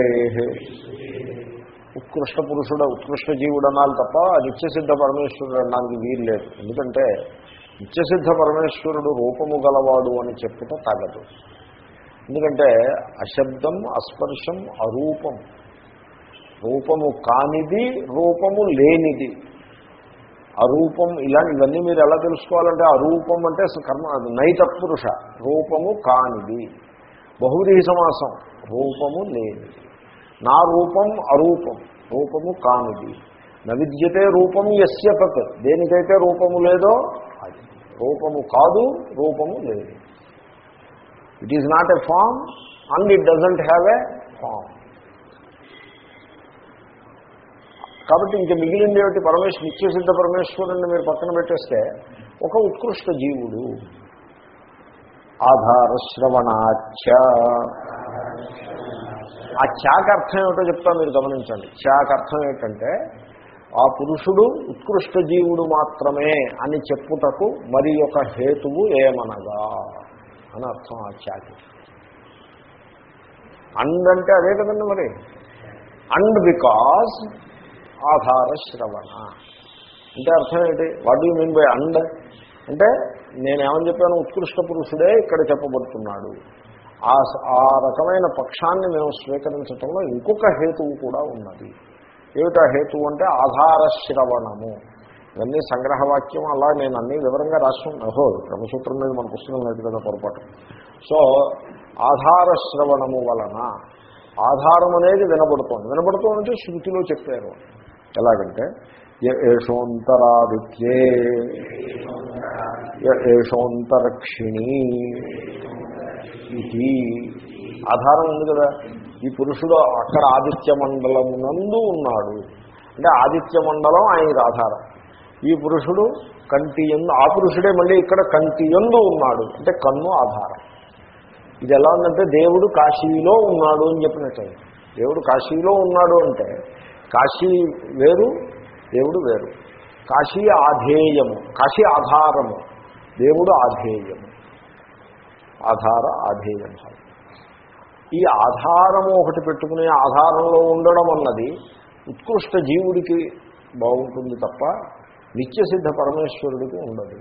ఉత్కృష్ట పురుషుడు ఉత్కృష్ట జీవుడు అనాలి తప్ప నిత్యసిద్ధ పరమేశ్వరుడు అనడానికి వీలు లేదు. ఎందుకంటే నిత్యసిద్ధ పరమేశ్వరుడు రూపము గలవాడు అని చెప్పుట తగదు. ఎందుకంటే అశబ్దం అస్పర్శం అరూపం. రూపము కానిది రూపము లేనిది. అరూపం ఇలా ఇవన్నీ మీరు ఎలా తెలుసుకోవాలంటే అరూపం అంటే కర్మ నైత పురుష. రూపము కానిది. బహువ్రీహి సమాసం. రూపము లేనిది. నా రూపం అరూపం. రూపము కానిది. నవిద్యతే రూపం ఎస్య తత్. దేనికైతే రూపము లేదో అది. రూపము కాదు రూపము లేదు it is not a form and it doesn't have a form కాబట్టి ఇంకా మిగిలింది ఏమిటి? పరమేశ్వర నిత్యసిద్ధ పరమేశ్వరుని మీరు పక్కన పెట్టేస్తే ఒక ఉత్కృష్ట జీవుడు. ఆధారశ్రవణాచ ఆ చాక అర్థం ఏమిటో చెప్తా మీరు గమనించండి. చాక అర్థం ఏంటంటే ఆ పురుషుడు ఉత్కృష్ట జీవుడు మాత్రమే అని చెప్పుటకు మరి ఒక హేతువు ఏమనగా అని అర్థం ఆ చాకి అండ్ అంటే అదే కదండి మరి. అండ్ బికాజ్ ఆధార శ్రవణ అంటే అర్థం ఏంటి? What do mean by and అంటే నేనేమని చెప్పాను? ఉత్కృష్ట పురుషుడే ఇక్కడ చెప్పబడుతున్నాడు. ఆ ఆ రకమైన పక్షాన్ని మేము స్వీకరించటంలో ఇంకొక హేతువు కూడా ఉన్నది. ఏమిటా హేతువు అంటే ఆధార శ్రవణము ఇవన్నీ సంగ్రహవాక్యం అలా నేను అన్ని వివరంగా రాసుకున్నాను ఓహో బ్రహ్మసూత్రం మీద మన పుస్తకం లేదు కదా పొరపాటు. సో ఆధార శ్రవణము వలన ఆధారం అనేది వినబడుతోంది. వినబడుతోందంటే శృతిలో చెప్పారు. ఎలాగంటే ఏషోంతరాదిత్యే ఏషోంతరక్షిణి ఇది ఆధారం ఉంది కదా. ఈ పురుషుడు అక్కడ ఆదిత్య మండలమునందు ఉన్నాడు. అంటే ఆదిత్య మండలం ఆయనకి ఆధారం. ఈ పురుషుడు కంటి ఎందు ఆ పురుషుడే మళ్ళీ ఇక్కడ కంటి ఎందు ఉన్నాడు. అంటే కన్ను ఆధారం. ఇది ఎలా ఉందంటే దేవుడు కాశీలో ఉన్నాడు అని చెప్పినట్టే. దేవుడు కాశీలో ఉన్నాడు అంటే కాశీ వేరు దేవుడు వేరు. కాశీ ఆధేయము కాశీ ఆధారము దేవుడు ఆధేయము. ఆధార ఆధేయం ఈ ఆధారము ఒకటి పెట్టుకునే ఆధారంలో ఉండడం అన్నది ఉత్కృష్ట జీవుడికి బాగుంటుంది తప్ప నిత్యసిద్ధ పరమేశ్వరుడికి ఉండదు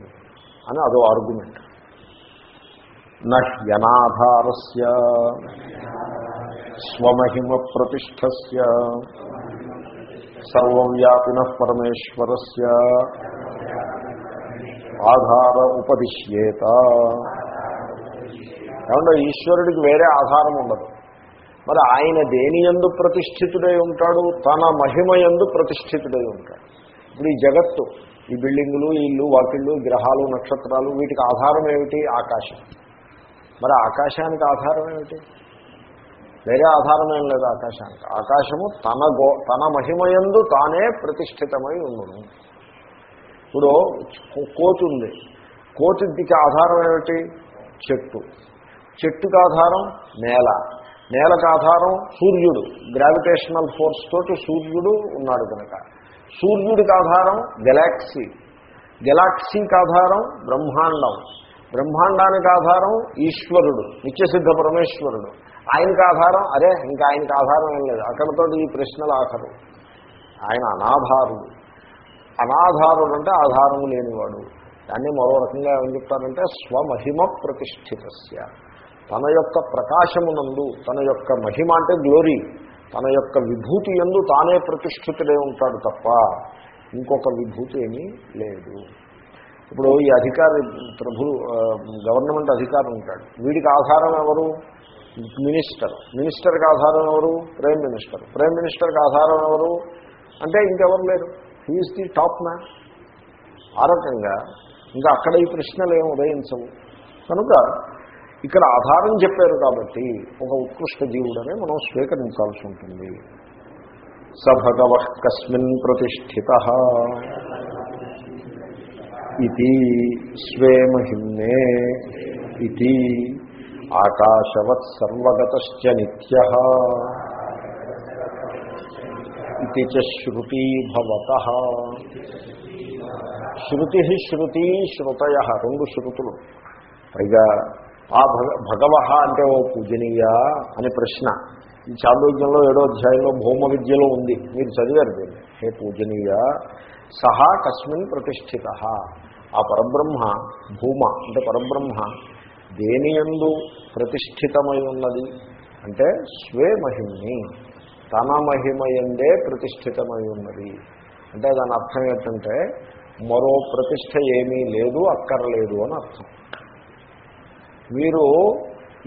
అని అదో ఆర్గ్యుమెంట్ నహ్యనాధారస్య స్వమహిమ ప్రతిష్టస్య. సర్వవ్యాపిన పరమేశ్వరస్ ఆధార ఉపదిశ్యేత. ఏమంటే ఈశ్వరుడికి వేరే ఆధారం ఉండదు. మరి ఆయన దేని ఎందు ప్రతిష్ఠితుడై ఉంటాడు? తన మహిమ ఎందు ప్రతిష్ఠితుడై ఉంటాడు. ఇప్పుడు ఈ జగత్తు ఈ బిల్డింగులు ఇల్లు వాకిళ్ళు గ్రహాలు నక్షత్రాలు వీటికి ఆధారం ఏమిటి? ఆకాశం. మరి ఆకాశానికి ఆధారం ఏమిటి? వేరే ఆధారమేం లేదు ఆకాశానికి. ఆకాశము తన గో తన మహిమయందు తానే ప్రతిష్ఠితమై ఉండను. ఇప్పుడు కోతి ఉంది. కోతికి ఆధారం ఏమిటి? చెట్టు. చెట్టుకు ఆధారం నేల. నేలకు ఆధారం సూర్యుడు. గ్రావిటేషనల్ ఫోర్స్ తోటి సూర్యుడు ఉన్నాడు కనుక. సూర్యుడికి ఆధారం గెలాక్సీ. గెలాక్సీకి ఆధారం బ్రహ్మాండం. బ్రహ్మాండానికి ఆధారం ఈశ్వరుడు. నిత్యసిద్ధ పరమేశ్వరుడు. ఆయనకి ఆధారం? అరే ఇంకా ఆయనకి ఆధారం ఏం లేదు. అక్కడతో ఈ ప్రశ్నలు ఆఖరు. ఆయన అనాధారుడు. అనాధారుడు అంటే ఆధారము లేనివాడు. దాన్ని మరో రకంగా ఏమని చెప్తారంటే స్వమహిమ ప్రతిష్ఠితస్య. తన యొక్క ప్రకాశమునందు తన యొక్క మహిమ అంటే గ్లోరీ తన యొక్క విభూతి ఎందు తానే ప్రతిష్ఠితుడే ఉంటాడు తప్ప ఇంకొక విభూతి ఏమీ లేదు. ఇప్పుడు ఈ అధికారి ప్రభు గవర్నమెంట్ అధికారం ఉంటాడు. వీడికి ఆధారం ఎవరు? మినిస్టర్. మినిస్టర్కి ఆధారం ఎవరు? Prime minister. ప్రైమ్ మినిస్టర్కి ఆధారం ఎవరు? అంటే ఇంకెవరు లేరు. హీఈస్ ది టాప్ మ్యాన్ ఆ రకంగా ఇంకా అక్కడ ఈ ప్రశ్నలు ఏమి ఉదయించవు. కనుక ఇక్కడ ఆధారం చెప్పారు కాబట్టి ఒక ఉత్కృష్ట జీవుడనే మనం స్వీకరించాల్సి ఉంటుంది. స భగవ కస్మిన్ ప్రతిష్ఠిత ఇది స్వే మహిమ్నే ఇది ఆకాశవత్ సర్వగత నిత్య ఇది శ్రుతీభవత శృతి భవత శృతి శ్రుతయ రెండు శృతులు. పైగా ఆ భగ భగవ అంటే ఓ పూజనీయా అని ప్రశ్న. ఈ చాంద్రోగ్యంలో ఏడో అధ్యాయంలో భౌమ విద్యలో ఉంది. మీరు చదివారు దీన్ని. హే పూజనీయ సహా కస్మిన్ ప్రతిష్ఠిత. ఆ పరబ్రహ్మ భూమ అంటే పరబ్రహ్మ దేనియందు ప్రతిష్ఠితమై ఉన్నది అంటే స్వే మహిమని తన మహిమ ఎందే ప్రతిష్ఠితమై ఉన్నది అంటే దాని అర్థం ఏంటంటే మరో ప్రతిష్ట ఏమీ లేదు అక్కర్లేదు అని అర్థం. మీరు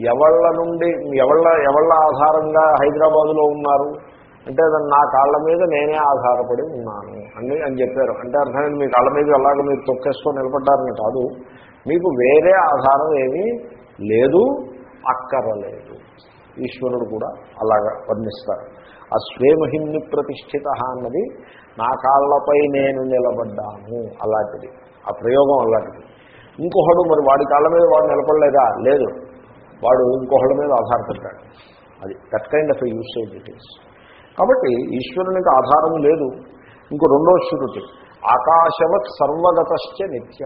ఎవళ్ళ నుండి ఎవళ్ళ ఎవళ్ళ ఆధారంగా హైదరాబాదులో ఉన్నారు? అంటే దాన్ని నా కాళ్ళ మీద నేనే ఆధారపడి ఉన్నాను అని అని చెప్పారు. అంటే అర్థమైంది మీ కాళ్ళ మీద అలాగ మీరు తొక్కేసుకొని నిలబడ్డారని కాదు. మీకు వేరే ఆధారం ఏమీ లేదు అక్కరలేదు. ఈశ్వరుడు కూడా అలాగా వర్ణిస్తారు. ఆ స్వేమహిమ్ని ప్రతిష్ఠిత అన్నది నా కాళ్ళపై నేను నిలబడ్డాను అలాంటిది. ఆ ప్రయోగం అలాంటిది. ఇంకొకడు మరి వాడి కాళ్ళ మీద వాడు నిలబడలేదా? లేదు. వాడు ఇంకొకళ్ళ మీద ఆధారపడ్డాడు. అది that kind of usage it is కాబట్టి ఈశ్వరునికి ఆధారం లేదు. ఇంకో రెండో శృతి ఆకాశవత్ సర్వగతశ్చ నిత్య.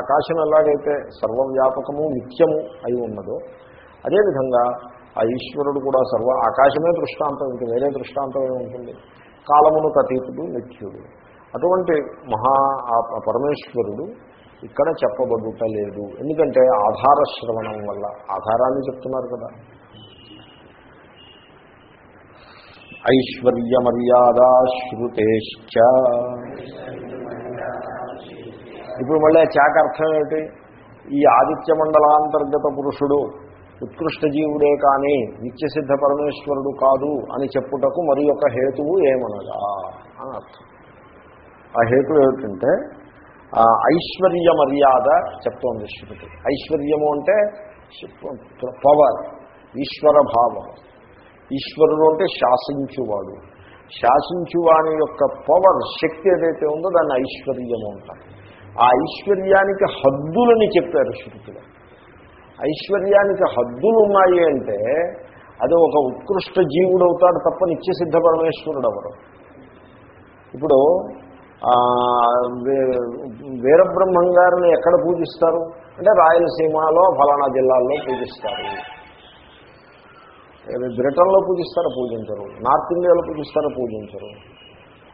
ఆకాశం ఎలాగైతే సర్వవ్యాపకము నిత్యము అయి ఉన్నదో అదేవిధంగా ఆ ఈశ్వరుడు కూడా సర్వ ఆకాశమే దృష్టాంతం ఇంక వేరే దృష్టాంతం ఉంటుంది? కాలమును అతీతుడు నిత్యుడు. అటువంటి మహా పరమేశ్వరుడు ఇక్కడ చెప్పబడుట లేదు. ఎందుకంటే ఆధార శ్రవణం వల్ల ఆధారాన్ని చెప్తున్నారు కదా. ఐశ్వర్య మర్యాద శ్రుతేశ్చ ఇప్పుడు మళ్ళీ ఆ చాక అర్థం ఏమిటి? ఈ ఆదిత్య మండలాంతర్గత పురుషుడు ఉత్కృష్ట జీవుడే కానీ నిత్యసిద్ధ పరమేశ్వరుడు కాదు అని చెప్పుటకు మరి యొక్క హేతువు ఏమనగా? అని అర్థం. ఆ హేతు ఏమిటంటే ఐశ్వర్య మర్యాద చెప్తోంది శృతి. ఐశ్వర్యము అంటే పవర్ ఈశ్వర భావం. ఈశ్వరుడు అంటే శాసించువాడు. శాసించువాని యొక్క పవర్ శక్తి ఏదైతే ఉందో దాన్ని ఐశ్వర్యము అంటారు. ఆ ఐశ్వర్యానికి హద్దులని చెప్పారు శృతులు. ఐశ్వర్యానికి హద్దులు ఉన్నాయి అంటే అది ఒక ఉత్కృష్ట జీవుడు అవుతాడు తప్ప నిత్యసిద్ధ పరమేశ్వరుడు ఎవరు ఇప్పుడు వీరబ్రహ్మం గారిని ఎక్కడ పూజిస్తారు? అంటే రాయలసీమలో ఫలానా జిల్లాల్లో పూజిస్తారు. బ్రిటన్లో పూజిస్తారు పూజించరు. నార్త్ ఇండియాలో పూజిస్తారు పూజించరు.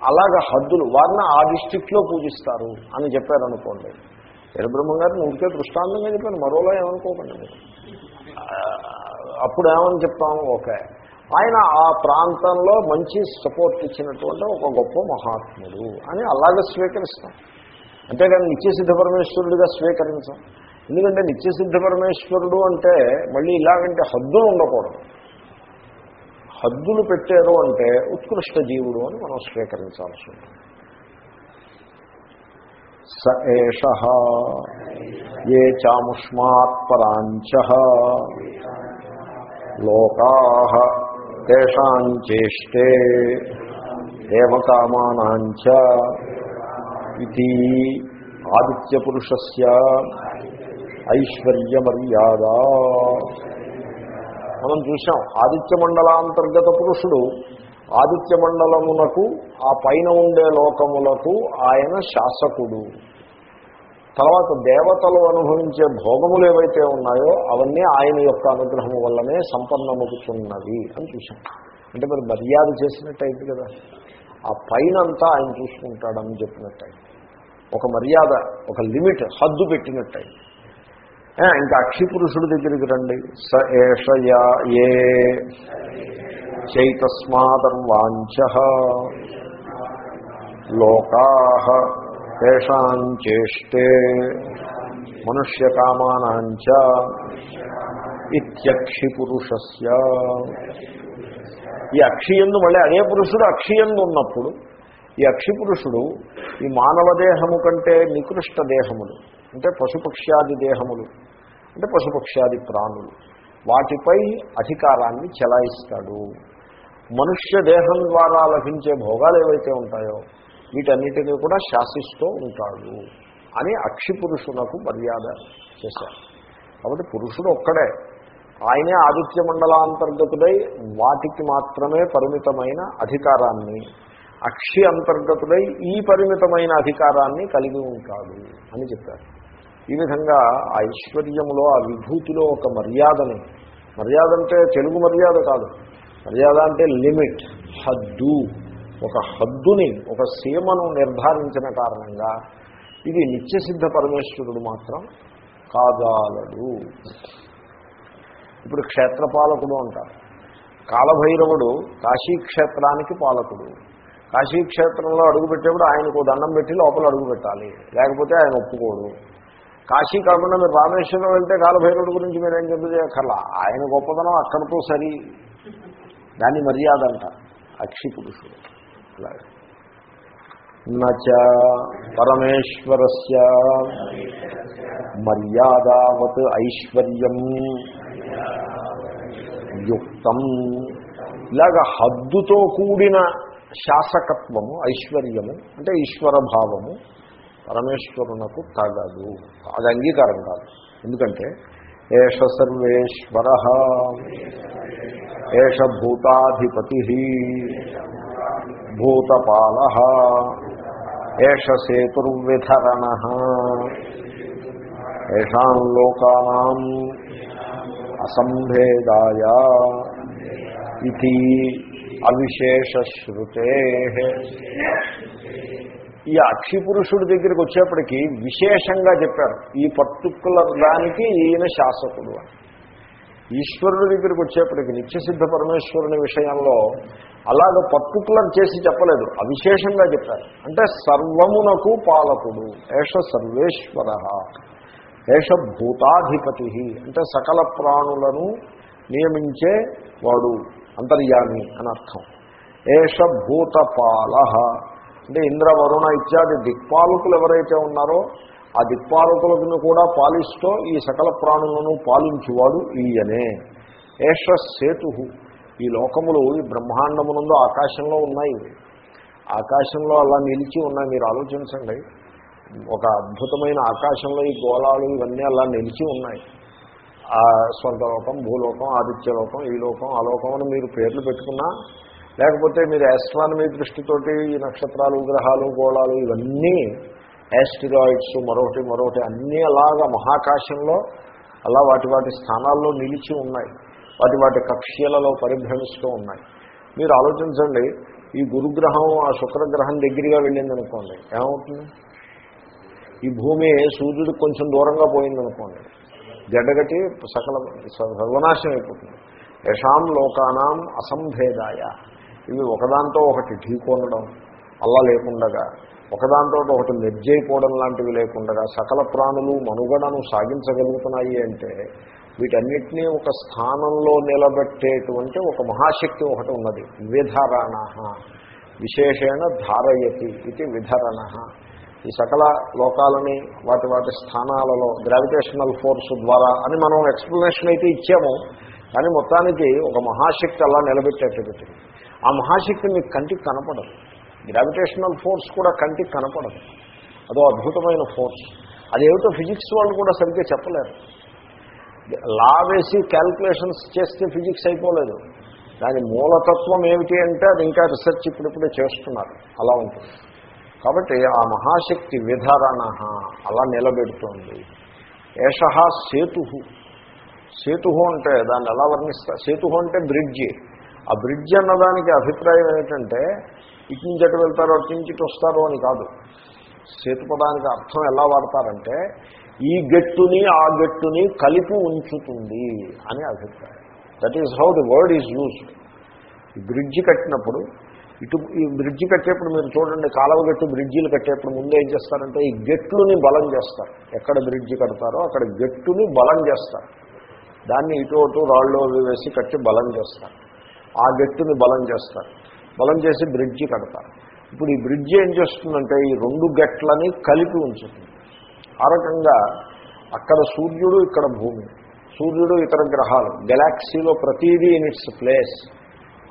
అలాగ హద్దులు వారిని ఆ డిస్టిక్లో పూజిస్తారు అని చెప్పారనుకోండి. వీరబ్రహ్మం గారిని ఊరికే దృష్టాంతంగా చెప్పాను మరోలా ఏమనుకోకండి మీరు. అప్పుడు ఏమని చెప్తాము ఓకే. ఆయన ఆ ప్రాంతంలో మంచి సపోర్ట్ ఇచ్చినటువంటి ఒక గొప్ప మహాత్ముడు అని అలాగే స్వీకరిస్తాం. అంతేగాని నిత్యసిద్ధ పరమేశ్వరుడిగా స్వీకరించాం. ఎందుకంటే నిత్యసిద్ధ పరమేశ్వరుడు అంటే మళ్ళీ ఇలాగంటే హద్దులు ఉండకూడదు. హద్దులు పెట్టారు అంటే ఉత్కృష్ట జీవుడు అని మనం స్వీకరించాల్సి ఉంటుంది. స ఏష ఏ చాముష్మాత్ లోకా తేషాంచేష్టే దేవకామానాంచ ఇది ఆదిత్యపురుషస్ ఐశ్వర్యమర్యాద మనం చూసాం ఆదిత్య మండలాంతర్గత పురుషుడు ఆదిత్య మండలమునకు ఆ పైన ఉండే లోకములకు ఆయన శాసకుడు. తర్వాత దేవతలు అనుభవించే భోగములు ఏవైతే ఉన్నాయో అవన్నీ ఆయన యొక్క అనుగ్రహము వల్లనే సంపన్నమవుతున్నవి అని చూసాం అంటే మరి మర్యాద చేసినట్టయింది కదా. ఆ పైన అంతా ఆయన చూసుకుంటాడని చెప్పినట్టయింది ఒక మర్యాద ఒక లిమిట్ హద్దు పెట్టినట్టయింది ఇంకా అక్షిపురుషుడి దగ్గరికి రండి. స ఏషయా ఏ చైతస్మాదర్వాంచ లోకా తేషాం చేష్టే మనుష్యకామానాంచ ఇత్యక్షిపురుషస్య. ఈ అక్షియందు మళ్ళీ అదే పురుషుడు అక్షియందు ఉన్నప్పుడు ఈ అక్షిపురుషుడు ఈ మానవ దేహము కంటే నికృష్ట దేహములు అంటే పశుపక్ష్యాది దేహములు అంటే పశుపక్ష్యాది ప్రాణులు వాటిపై అధికారాన్ని చెలాయిస్తాడు. మనుష్య దేహం ద్వారా లభించే భోగాలు ఏవైతే ఉంటాయో వీటన్నిటినీ కూడా శాసిస్తూ ఉంటాడు అని అక్షిపురుషునకు మర్యాద చేశారు. కాబట్టి పురుషుడు ఒక్కడే. ఆయనే ఆదిత్య మండలాంతర్గతుడై వాటికి మాత్రమే పరిమితమైన అధికారాన్ని అక్షి అంతర్గతుడై ఈ పరిమితమైన అధికారాన్ని కలిగి ఉంటాడు అని చెప్పారు. ఈ విధంగా ఆ ఐశ్వర్యములో ఆ విభూతిలో ఒక మర్యాదని. మర్యాద అంటే తెలుగు మర్యాద కాదు. మర్యాద అంటే లిమిట్ హద్దు. ఒక హద్దుని ఒక సీమను నిర్ధారించిన కారణంగా ఇది నిత్యసిద్ధ పరమేశ్వరుడు మాత్రం కాదాలడు ఇప్పుడు క్షేత్రపాలకుడు అంటారు. కాలభైరవుడు కాశీక్షేత్రానికి పాలకుడు. కాశీక్షేత్రంలో అడుగుపెట్టేప్పుడు ఆయనకు దండం పెట్టి లోపల అడుగు పెట్టాలి లేకపోతే ఆయన ఒప్పుకోడు. కాశీ కాకుండా మీరు రామేశ్వరం వెళ్తే కాలభైరవుడి గురించి మీరేం చెప్పకర్లా ఆయన గొప్పతనం అక్కడితో సరి. దాన్ని మర్యాద అంట అక్షి పురుషుడు. అలాగే. నచ పరమేశ్వరస్య మర్యాదావత్ ఐశ్వర్యం యుక్తం. ఇలాగ హద్దుతో కూడిన శాసకత్వము ఐశ్వర్యము అంటే ఈశ్వర భావము పరమేశ్వరునకు తగదు. అది అంగీకారం కాదు. ఎందుకంటే ఏష సర్వేశ్వర ఏష భూతాధిపతి భూతపాల ఏష సేతుర్విధరణ. ఏషాం లోకానాం అసంభేదాయ ఇది అవిశేషశ్రుతే. ఈ అక్షిపురుషుడి దగ్గరికి వచ్చేప్పటికీ విశేషంగా చెప్పారు ఈ పర్టికులర్ దానికి ఈయన శాసకుడు అని. ఈశ్వరుడి దగ్గరికి వచ్చేప్పటికి నిత్యసిద్ధ పరమేశ్వరుని విషయంలో అలాగ పర్టికులర్ చేసి చెప్పలేదు అవిశేషంగా చెప్పారు. అంటే సర్వమునకు పాలకుడు ఏష సర్వేశ్వర ఏష భూతాధిపతి అంటే సకల ప్రాణులను నియమించే వాడు అంతర్యామి అని అర్థం. ఏష భూతపాల అంటే ఇంద్ర వరుణ ఇత్యాది దిక్పాలకులు ఎవరైతే ఉన్నారో ఆ దిక్పాలకులను కూడా పాలిస్తూ ఈ సకల ప్రాణులను పాలించువాడు ఈయనే. ఏష సేతు. ఈ లోకములు ఈ బ్రహ్మాండమునందు ఆకాశంలో ఉన్నాయి. ఆకాశంలో అలా నిలిచి ఉన్నాయి. మీరు ఆలోచించండి. ఒక అద్భుతమైన ఆకాశంలో ఈ గోళాలు ఇవన్నీ అలా నిలిచి ఉన్నాయి. ఆ స్వర్గలోకం భూలోకం ఆదిత్యలోకం ఈ లోకం ఆ లోకం అని మీరు పేర్లు పెట్టుకున్నా లేకపోతే మీరు ఆస్ట్రానమీ దృష్టితోటి ఈ నక్షత్రాలు గ్రహాలు గోళాలు ఇవన్నీ యాస్టిరాయిడ్స్ మరొకటి మరొకటి అన్నీ అలాగా మహాకాశంలో అలా వాటి వాటి స్థానాల్లో నిలిచి ఉన్నాయి. వాటి వాటి కక్ష్యలలో పరిభ్రమిస్తూ ఉన్నాయి. మీరు ఆలోచించండి ఈ గురుగ్రహం ఆ శుక్రగ్రహం దగ్గరగా వెళ్ళింది అనుకోండి ఏమవుతుంది? ఈ భూమి సూర్యుడికి కొంచెం దూరంగా పోయిందనుకోండి గడ్డగట్టి సకల సర్వనాశం అయిపోతుంది. యషాం లోకానాం అసంభేదాయ. ఇవి ఒకదాంతో ఒకటి ఢీకొనడం అలా లేకుండగా. ఒకదాంతో ఒకటి నిర్జయిపోవడం లాంటివి లేకుండా సకల ప్రాణులు మనుగడను సాగించగలుగుతున్నాయి అంటే వీటన్నిటినీ ఒక స్థానంలో నిలబెట్టేటువంటి ఒక మహాశక్తి ఒకటి ఉన్నది. విధరణ విశేషణ ధారయతి ఇది విధరణ. ఈ సకల లోకాలని వాటి వాటి స్థానాలలో గ్రావిటేషనల్ ఫోర్స్ ద్వారా అని మనం ఎక్స్ప్లెనేషన్ అయితే ఇచ్చాము. కానీ మొత్తానికి ఒక మహాశక్తి అలా నిలబెట్టేటట్టు. ఆ మహాశక్తి మీకు కంటికి కనపడదు. గ్రావిటేషనల్ ఫోర్స్ కూడా కంటికి కనపడదు. అదో అద్భుతమైన ఫోర్స్. అదేమిటో ఫిజిక్స్ వాళ్ళు కూడా సరిగ్గా చెప్పలేరు. లా వేసి క్యాల్కులేషన్స్ చేస్తే ఫిజిక్స్ అయిపోలేదు. దాని మూలతత్వం ఏమిటి అంటే అది ఇంకా రీసెర్చ్ ఇప్పుడిప్పుడే చేస్తున్నారు. అలా ఉంటుంది. కాబట్టి ఆ మహాశక్తి విధారణ అలా నిలబెడుతోంది. ఏష సేతు. సేతు అంటే దాన్ని ఎలా వర్ణిస్తా సేతు అంటే బ్రిడ్జి. ఆ బ్రిడ్జ్ అన్నదానికి అభిప్రాయం ఏంటంటే ఇటు నుంచి అటు వెళ్తారో అటు నుంచి ఇటు వస్తారో అని కాదు. సేతుపదానికి అర్థం ఎలా వాడతారంటే ఈ గట్టుని ఆ గట్టుని కలిపి ఉంచుతుంది అని అభిప్రాయం. That is how the word is used ఈ బ్రిడ్జి కట్టినప్పుడు ఇటు ఈ బ్రిడ్జి కట్టేప్పుడు మీరు చూడండి కాలువ గట్టు బ్రిడ్జిలు కట్టేప్పుడు ముందు ఏం చేస్తారంటే ఈ గట్లుని బలం చేస్తారు. ఎక్కడ బ్రిడ్జి కడతారో అక్కడ గట్టుని బలం చేస్తారు. దాన్ని ఇటు అటు రాళ్ళు అవి వేసి కట్టి బలం చేస్తారు. ఆ గట్టుని బలం చేస్తారు. బలం చేసి బ్రిడ్జి కడతారు. ఇప్పుడు ఈ బ్రిడ్జి ఏం చేస్తుందంటే ఈ రెండు గట్లని కలిపి ఉంచుతుంది. ఆ రకంగా అక్కడ సూర్యుడు ఇక్కడ భూమి. సూర్యుడు ఇతర గ్రహాలు. గెలాక్సీలో ప్రతీదీ ఇన్ ఇట్స్ ప్లేస్.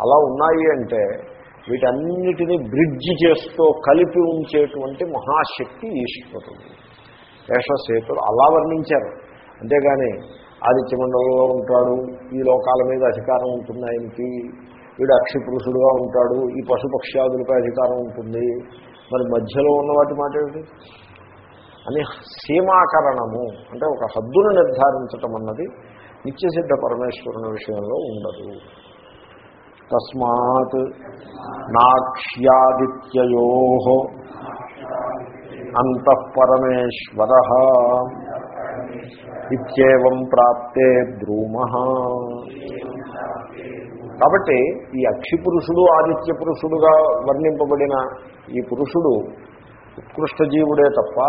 అలా ఉన్నాయి అంటే వీటన్నిటినీ బ్రిడ్జి చేస్తూ కలిపి ఉంచేటువంటి మహాశక్తి ఈశ్వరుడు. శేషసేతుడు అలా వర్ణించారు. అంతేగాని ఆదిత్యమండలంలో ఉంటాడు. ఈ లోకాల మీద అధికారం ఉంటుంది ఆయనకి. వీడు అక్షిపురుషుడుగా ఉంటాడు. ఈ పశుపక్ష్యాదులపై అధికారం ఉంటుంది. మరి మధ్యలో ఉన్న వాటి మాట ఏమిటి? అని సీమాకరణము అంటే ఒక హద్దును నిర్ధారించటం అన్నది నిత్యసిద్ధ పరమేశ్వరుని విషయంలో ఉండదు. తస్మాత్ నాక్ష్యాదిత్యయో అంతఃపరమేశ్వర ఇత్యేవం ప్రాప్తే ద్రూమ. కాబట్టి ఈ అక్షి పురుషుడు ఆదిత్య పురుషుడుగా వర్ణింపబడిన ఈ పురుషుడు ఉత్కృష్ట జీవుడే తప్ప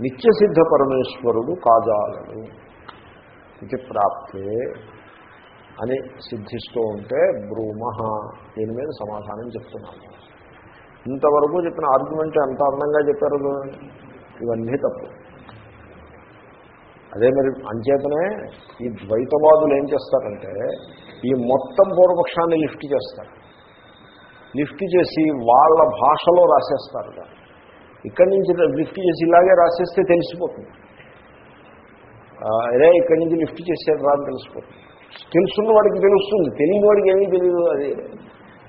నిత్యసిద్ధ పరమేశ్వరుడు కాజాలడు. ఇది ప్రాప్తే అని సిద్ధిస్తూ ఉంటే బ్రూమ దీని మీద సమాధానం చెప్తున్నాను. ఇంతవరకు చెప్పిన ఆర్గ్యుమెంట్ ఎంత అందంగా చెప్పారు? ఇవన్నీ తప్పు. అదే మరి అంచేతనే ఈ ద్వైతవాదులు ఏం చేస్తారంటే ఈ మొత్తం పూర్వపక్షాన్ని లిఫ్ట్ చేస్తారు. లిఫ్ట్ చేసి వాళ్ళ భాషలో రాసేస్తారు ఇక్కడి నుంచి లిఫ్ట్ చేసి ఇలాగే రాసేస్తే తెలిసిపోతుంది. అదే అరే ఇక్కడి నుంచి లిఫ్ట్ చేసేది రాని తెలిసిపోతుంది. తెలుసున్న వాడికి తెలుస్తుంది. తెలియని వాడికి ఏమీ తెలియదు అది.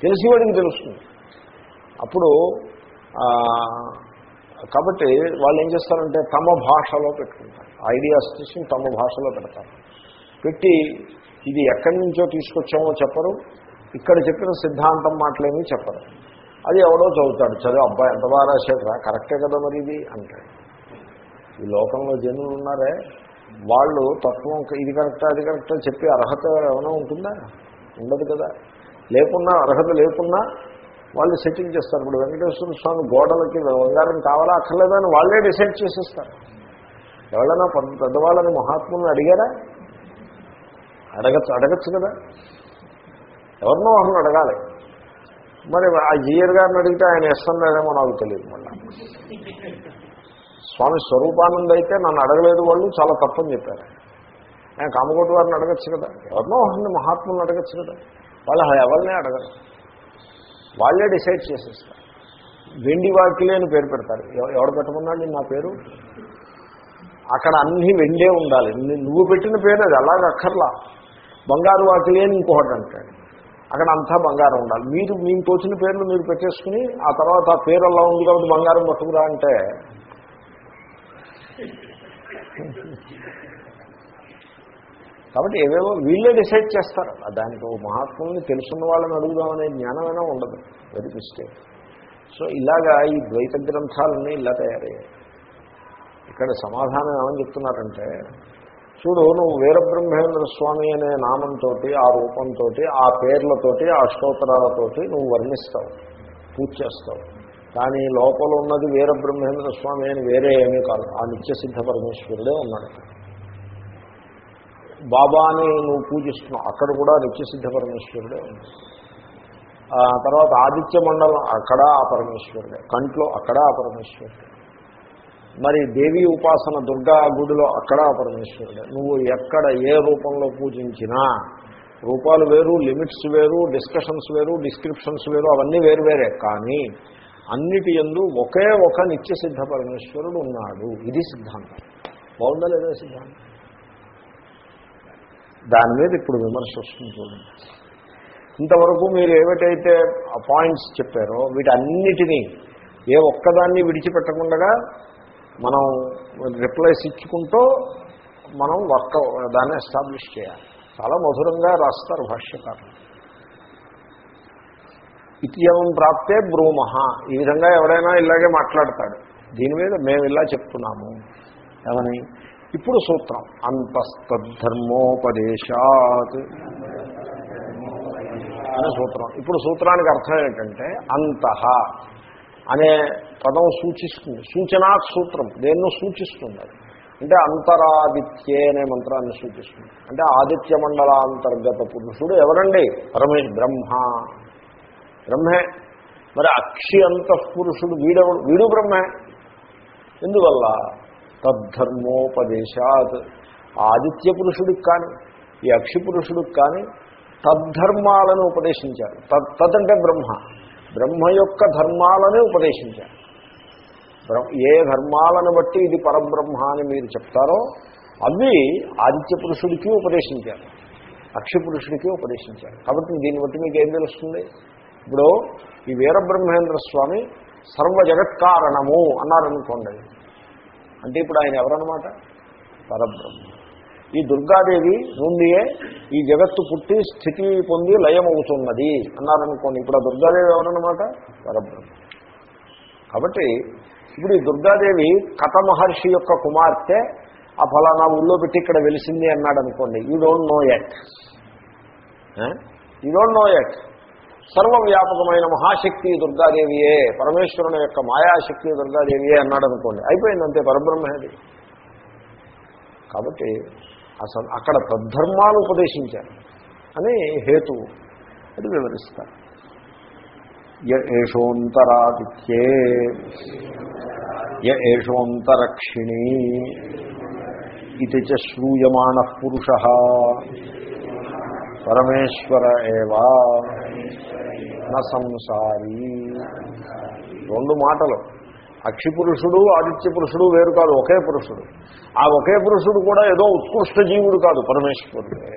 తెలిసి వాడికి తెలుస్తుంది. అప్పుడు కాబట్టి వాళ్ళు ఏం చేస్తారంటే తమ భాషలో పెట్టుకుంటారు. ఐడియాస్ తీసుకుని తమ భాషలో పెడతారు. పెట్టి ఇది ఎక్కడి నుంచో తీసుకొచ్చామో చెప్పరు. ఇక్కడ చెప్పిన సిద్ధాంతం మాటలేమీ చెప్పరు. అది ఎవడో చదువుతాడు. చదువు అబ్బాయి ఎంత బాగా రాశాడురా కరెక్టే కదా మరి ఇది? అంటాడు. ఈ లోకంలో జనులు ఉన్నారే. వాళ్ళు తత్వం ఇది కరెక్టా అది కరెక్టా చెప్పి అర్హత ఏమైనా ఉంటుందా? ఉండదు కదా. లేకున్నా అర్హత లేకున్నా వాళ్ళు సెటిల్ చేస్తారు. ఇప్పుడు వెంకటేశ్వర స్వామి గోడలకి బంగారం కావాలా అక్కర్లేదని వాళ్ళే డిసైడ్ చేసేస్తారు. ఎవరైనా పెద్ద- పెద్దవాళ్ళని మహాత్ములను అడిగారా? అడగచ్చు అడగచ్చు కదా. ఎవరినో ఒకరిని అడగాలి. మరి ఆ జీయర్ గారిని అడిగితే ఆయన ఇస్తున్నాడేమో నాకు తెలియదు మళ్ళీ. స్వామి స్వరూపానంద అయితే నన్ను అడగలేదు వాళ్ళు చాలా తప్పని చెప్పారు. ఆయన కామకోటి వారిని అడగచ్చు కదా. ఎవరినో ఒకరిని మహాత్ములను అడగచ్చు కదా. వాళ్ళు ఎవరినే అడగరు. వాళ్ళే డిసైడ్ చేసేస్తారు. వెండి వాకిలే అని పేరు పెడతారు. ఎవరు ఎవడు పెట్టమన్నాడు నా పేరు? అక్కడ అన్నీ వెండే ఉండాలి. నువ్వు పెట్టిన పేరు అది అలాగ అక్కర్లా. బంగారు వాకిలి అని ఇంకొకటి అంటాడు. అక్కడ అంతా బంగారం ఉండాలి. మీరు మీకు తోచిన పేర్లు మీరు పెట్టేసుకుని ఆ తర్వాత ఆ పేరు అలా ఉంది కాబట్టి బంగారం పట్టుకురా అంటే కాబట్టి ఏవేవో వీళ్ళే డిసైడ్ చేస్తారు. దానికి ఓ మహాత్ముల్ని తెలుసున్న వాళ్ళని అడుగుదామనే జ్ఞానమైనా ఉండదు. వెరీ మిస్టేక్ సో ఇలాగా ఈ ద్వైత గ్రంథాలన్నీ ఇలా తయారయ్యాయి. ఇక్కడ సమాధానం ఏమని చెప్తున్నారంటే చూడు నువ్వు వీరబ్రహ్మేంద్ర స్వామి అనే నామంతో ఆ రూపంతో ఆ పేర్లతోటి ఆ స్తోత్రాలతోటి నువ్వు వర్ణిస్తావు పూజ చేస్తావు. కానీ లోపల ఉన్నది వీరబ్రహ్మేంద్ర స్వామి అని వేరే ఏమీ కాదు. ఆ నిత్యసిద్ధ పరమేశ్వరుడే ఉన్నాడు. బాబాని నువ్వు పూజిస్తున్నావు అక్కడ కూడా నిత్యసిద్ధ పరమేశ్వరుడే ఉన్నాడు. తర్వాత ఆదిత్య మండలం అక్కడ ఆ పరమేశ్వరుడే. కంట్లో అక్కడ ఆ పరమేశ్వరుడే. మరి దేవి ఉపాసన దుర్గా గుడిలో అక్కడ పరమేశ్వరుడే. నువ్వు ఎక్కడ ఏ రూపంలో పూజించినా రూపాలు వేరు లిమిట్స్ వేరు డిస్కషన్స్ వేరు డిస్క్రిప్షన్స్ వేరు అవన్నీ వేరు వేరే. కానీ అన్నిటి ఎందు ఒకే ఒక నిత్యసిద్ధ పరమేశ్వరుడు ఉన్నాడు. ఇది సిద్ధాంతం. బాగుందా లేదా సిద్ధాంతం? దాని మీద ఇప్పుడు విమర్శ వస్తుంది చూడండి. ఇంతవరకు మీరు ఏమిటైతే పాయింట్స్ చెప్పారో వీటన్నిటినీ ఏ ఒక్కదాన్ని విడిచిపెట్టకుండా మనం రిప్లైస్ ఇచ్చుకుంటూ మనం వర్క్ దాన్ని ఎస్టాబ్లిష్ చేయాలి. చాలా మధురంగా రాస్తారు భాష్యకారులు. ఇత్యవం ప్రాప్తే బ్రూమహ ఈ విధంగా ఎవడైనా ఇలాగే మాట్లాడతాడు. దీని మీద మేము ఇలా చెప్తున్నాము. ఏమని? ఇప్పుడు సూత్రం. అంతస్తద్ధర్మోపదేశాత్ అనే సూత్రం. ఇప్పుడు సూత్రానికి అర్థం ఏంటంటే అంతః. అనే పదం సూచిస్తుంది సూచనా సూత్రం దేన్నో సూచిస్తుంది అది అంటే అంతరాదిత్యే అనే మంత్రాన్ని సూచిస్తుంది. అంటే ఆదిత్య మండల అంతర్గత పురుషుడు ఎవరండి? పరమేశ్ బ్రహ్మ. బ్రహ్మే. మరి అక్షి అంతఃపురుషుడు వీడెవడు? వీడు బ్రహ్మే. ఎందువల్ల? తద్ధర్మోపదేశాత్. ఆదిత్య పురుషుడికి కానీ ఈ అక్షి పురుషుడికి కానీ తద్ధర్మాలను ఉపదేశించారు. తద్ తదంటే బ్రహ్మ. బ్రహ్మ యొక్క ధర్మాలనే ఉపదేశించారు. ఏ ధర్మాలను బట్టి ఇది పరబ్రహ్మ అని మీరు చెప్తారో అవి ఆదిత్య పురుషుడికి ఉపదేశించారు. అక్షి పురుషుడికి ఉపదేశించారు. కాబట్టి దీన్ని బట్టి మీకు ఏం తెలుస్తుంది? ఇప్పుడు ఈ వీరబ్రహ్మేంద్ర స్వామి సర్వ జగత్కారణము అన్నారనుకోండి. అంటే ఇప్పుడు ఆయన ఎవరన్నమాట? పరబ్రహ్మ. ఈ దుర్గాదేవి నుండియే ఈ జగత్తు పుట్టి స్థితి పొంది లయమవుతున్నది. అన్నారనుకోండి ఇప్పుడు ఆ దుర్గాదేవి ఎవరన్నమాట? పరబ్రహ్మ కాబట్టి ఇప్పుడు ఈ దుర్గాదేవి కథ మహర్షి యొక్క కుమార్తె ఆ ఫలానా ఊళ్ళో పెట్టి ఇక్కడ వెలిసింది అన్నాడు అనుకోండి you don't know it you don't know it సర్వవ్యాపకమైన మహాశక్తి దుర్గాదేవియే పరమేశ్వరుని యొక్క మాయాశక్తి దుర్గాదేవియే అన్నాడు అనుకోండి అయిపోయింది అంతే కాబట్టి అసలు అక్కడ తద్ధర్మాలు ఉపదేశించారు అని హేతువు అది వివరిస్తారు. ఏషోంతరాదిత్యే య ఏషోంతరక్షిణీ ఇది చ శ్రూయమాణ పురుష పరమేశ్వర ఏవా సంసారీ. రెండు మాటలు. అక్షి పురుషుడు ఆదిత్య పురుషుడు వేరు కాదు ఒకే పురుషుడు. ఆ ఒకే పురుషుడు కూడా ఏదో ఉత్కృష్ట జీవుడు కాదు పరమేశ్వరుడే.